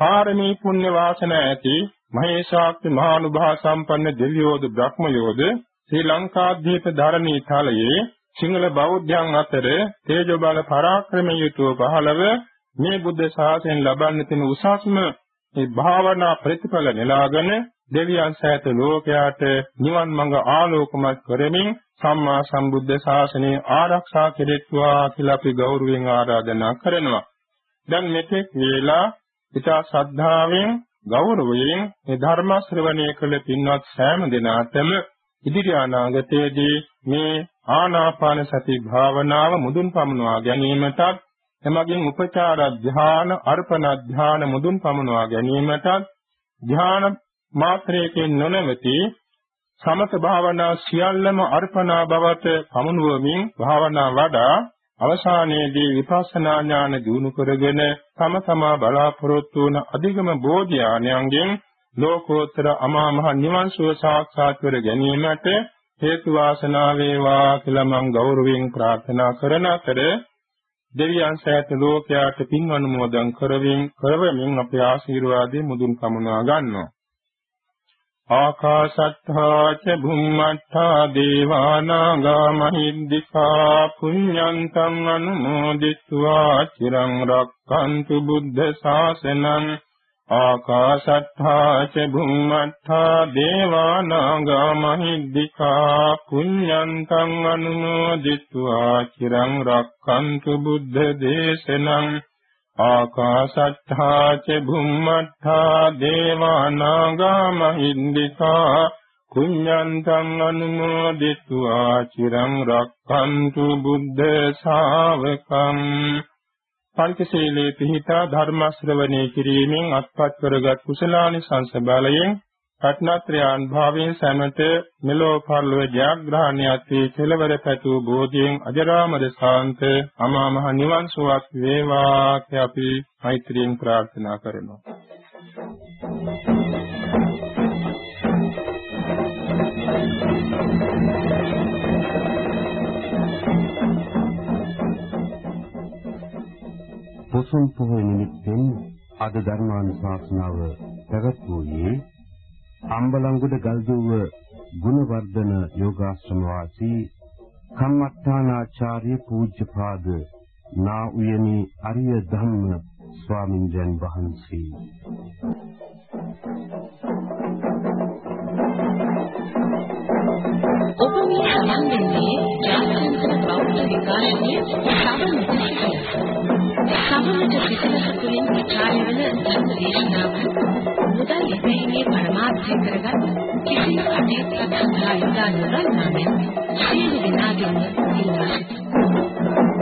පාරමී පුණ්‍ය වාසනා ඇති මහේශාක්ති මහානුභාව සම්පන්න දෙවියෝද බ්‍රහ්මයෝද ශ්‍රී ලංකාද්වීප ධරණී තලයේ සිංහල බෞද්ධයන් අතර තේජෝ බල පරාක්‍රමයේ යුතුව පහළව මේ බුද්ධ ශාසනයෙන් ලබන්න තියෙන උසස්ම මේ භාවනා ප්‍රතිඵල නෙලාගෙන දෙවියන් සෑත ලෝකයාට නිවන් මඟ ආලෝකමත් කරමින් සම්මා සම්බුද්ධ ශාසනය ආරක්ෂා කෙරෙත්වා කියලා අපි ගෞරවයෙන් ආරාධනා කරනවා. දැන් මෙතෙක් වේලා ඊට ශ්‍රද්ධාවෙන් ගෞරවයෙන් මේ ධර්ම ශ්‍රවණය කළ පින්වත් සෑම දිනාටම ඉදිරි අනාගතයේදී මේ ආනාපාන සති භාවනාව මුදුන් පමුණවා ගැනීමටත් එමගින් උපචාර ධ්‍යාන අර්පණ ධ්‍යාන මුදුන් පමුණවා ගැනීමටත් ධ්‍යාන මාත්‍රයකින් නොනවති සමත භාවනා සියල්ලම අර්පණා බවට පමුණුවමින් භාවනා වඩා අවසානයේදී විපස්සනා ඥාන දිනු කරගෙන තම තමා බලාපොරොත්තු වන අධිගම බෝධි ආනයන්ගෙන් ලෝකෝත්තර අමා මහ නිවන් සුව සාක්ෂාත් කර ගැනීමට හේතු වාසනා වේවා කියලා මම ගෞරවයෙන් ප්‍රාර්ථනා කරන අතර දෙවියන් සෑත ලෝකයාට පින් අනුමෝදන් කරමින් කරවමින් අපේ ආශිර්වාදයේ මුදුන් පමුණවා ගන්නවා. ආකාශත්තා ච භුම්මත්තා දේවානාගා මහිද්దికා පුඤ්ඤන්තං අනුමෝදිत्वा චිරං රක්ඛන්තු බුද්ධ ශාසනං ආකාශත්ථා ච භුම්මත්ථා දේවානාගා මහිද්దికා පුඤ්ඤන්තං අනුමෝදිත්වා චිරං රක්ඛන්තු බුද්ධ දේශනං ආකාශත්ථා ච භුම්මත්ථා දේවානාගා මහිද්దికා පුඤ්ඤන්තං අනුමෝදිත්වා චිරං රක්ඛන්තු බුද්ධ ශාවකං පංචශීලයේ පිහිටා ධර්ම ශ්‍රවණය කිරීමෙන් අත්පත් කරගත් කුසලානි සංස බලයෙන් රත්නත්‍රයන් භාවයෙන් සැමත මෙලෝ පරලොව ජයග්‍රහණයත් වී කෙලවර පැතු බෝධියෙන් අජරාමර ශාන්ත අමා මහ නිවන් සුවක් වේවා කියලා අපි මෛත්‍රියෙන් ප්‍රාර්ථනා කරනවා. පොසොන් පොහොය නිමිත්තෙන් අද ධර්මානුශාසනාව පැවැත්වුවේ අම්බලංගොඩ ගල්දුව ගුණවර්ධන යෝගාශ්‍රම වාසී කම්මත්තානාචාර්ය පූජ්‍යපාද නා උයනේ අරිය ධම්ම ස්වාමින්ජන් වහන්සේ. ඔබ මේ හඳුන්වන්නේ ජාත්‍යන්තර බෞද්ධ විකාශනයේ සමන් සමනට පිටරට තුළින් ප්‍රචාරය වන ධර්ම දේශනාවන් මුදල් ඉපැීමේ පරමාර්ථය කරගත් කිසිම කටයුත්තක් සඳහා යොදා නොගන්නා මෙන් සියලු දෙනාගේම ඉල්ලා සිටිනවා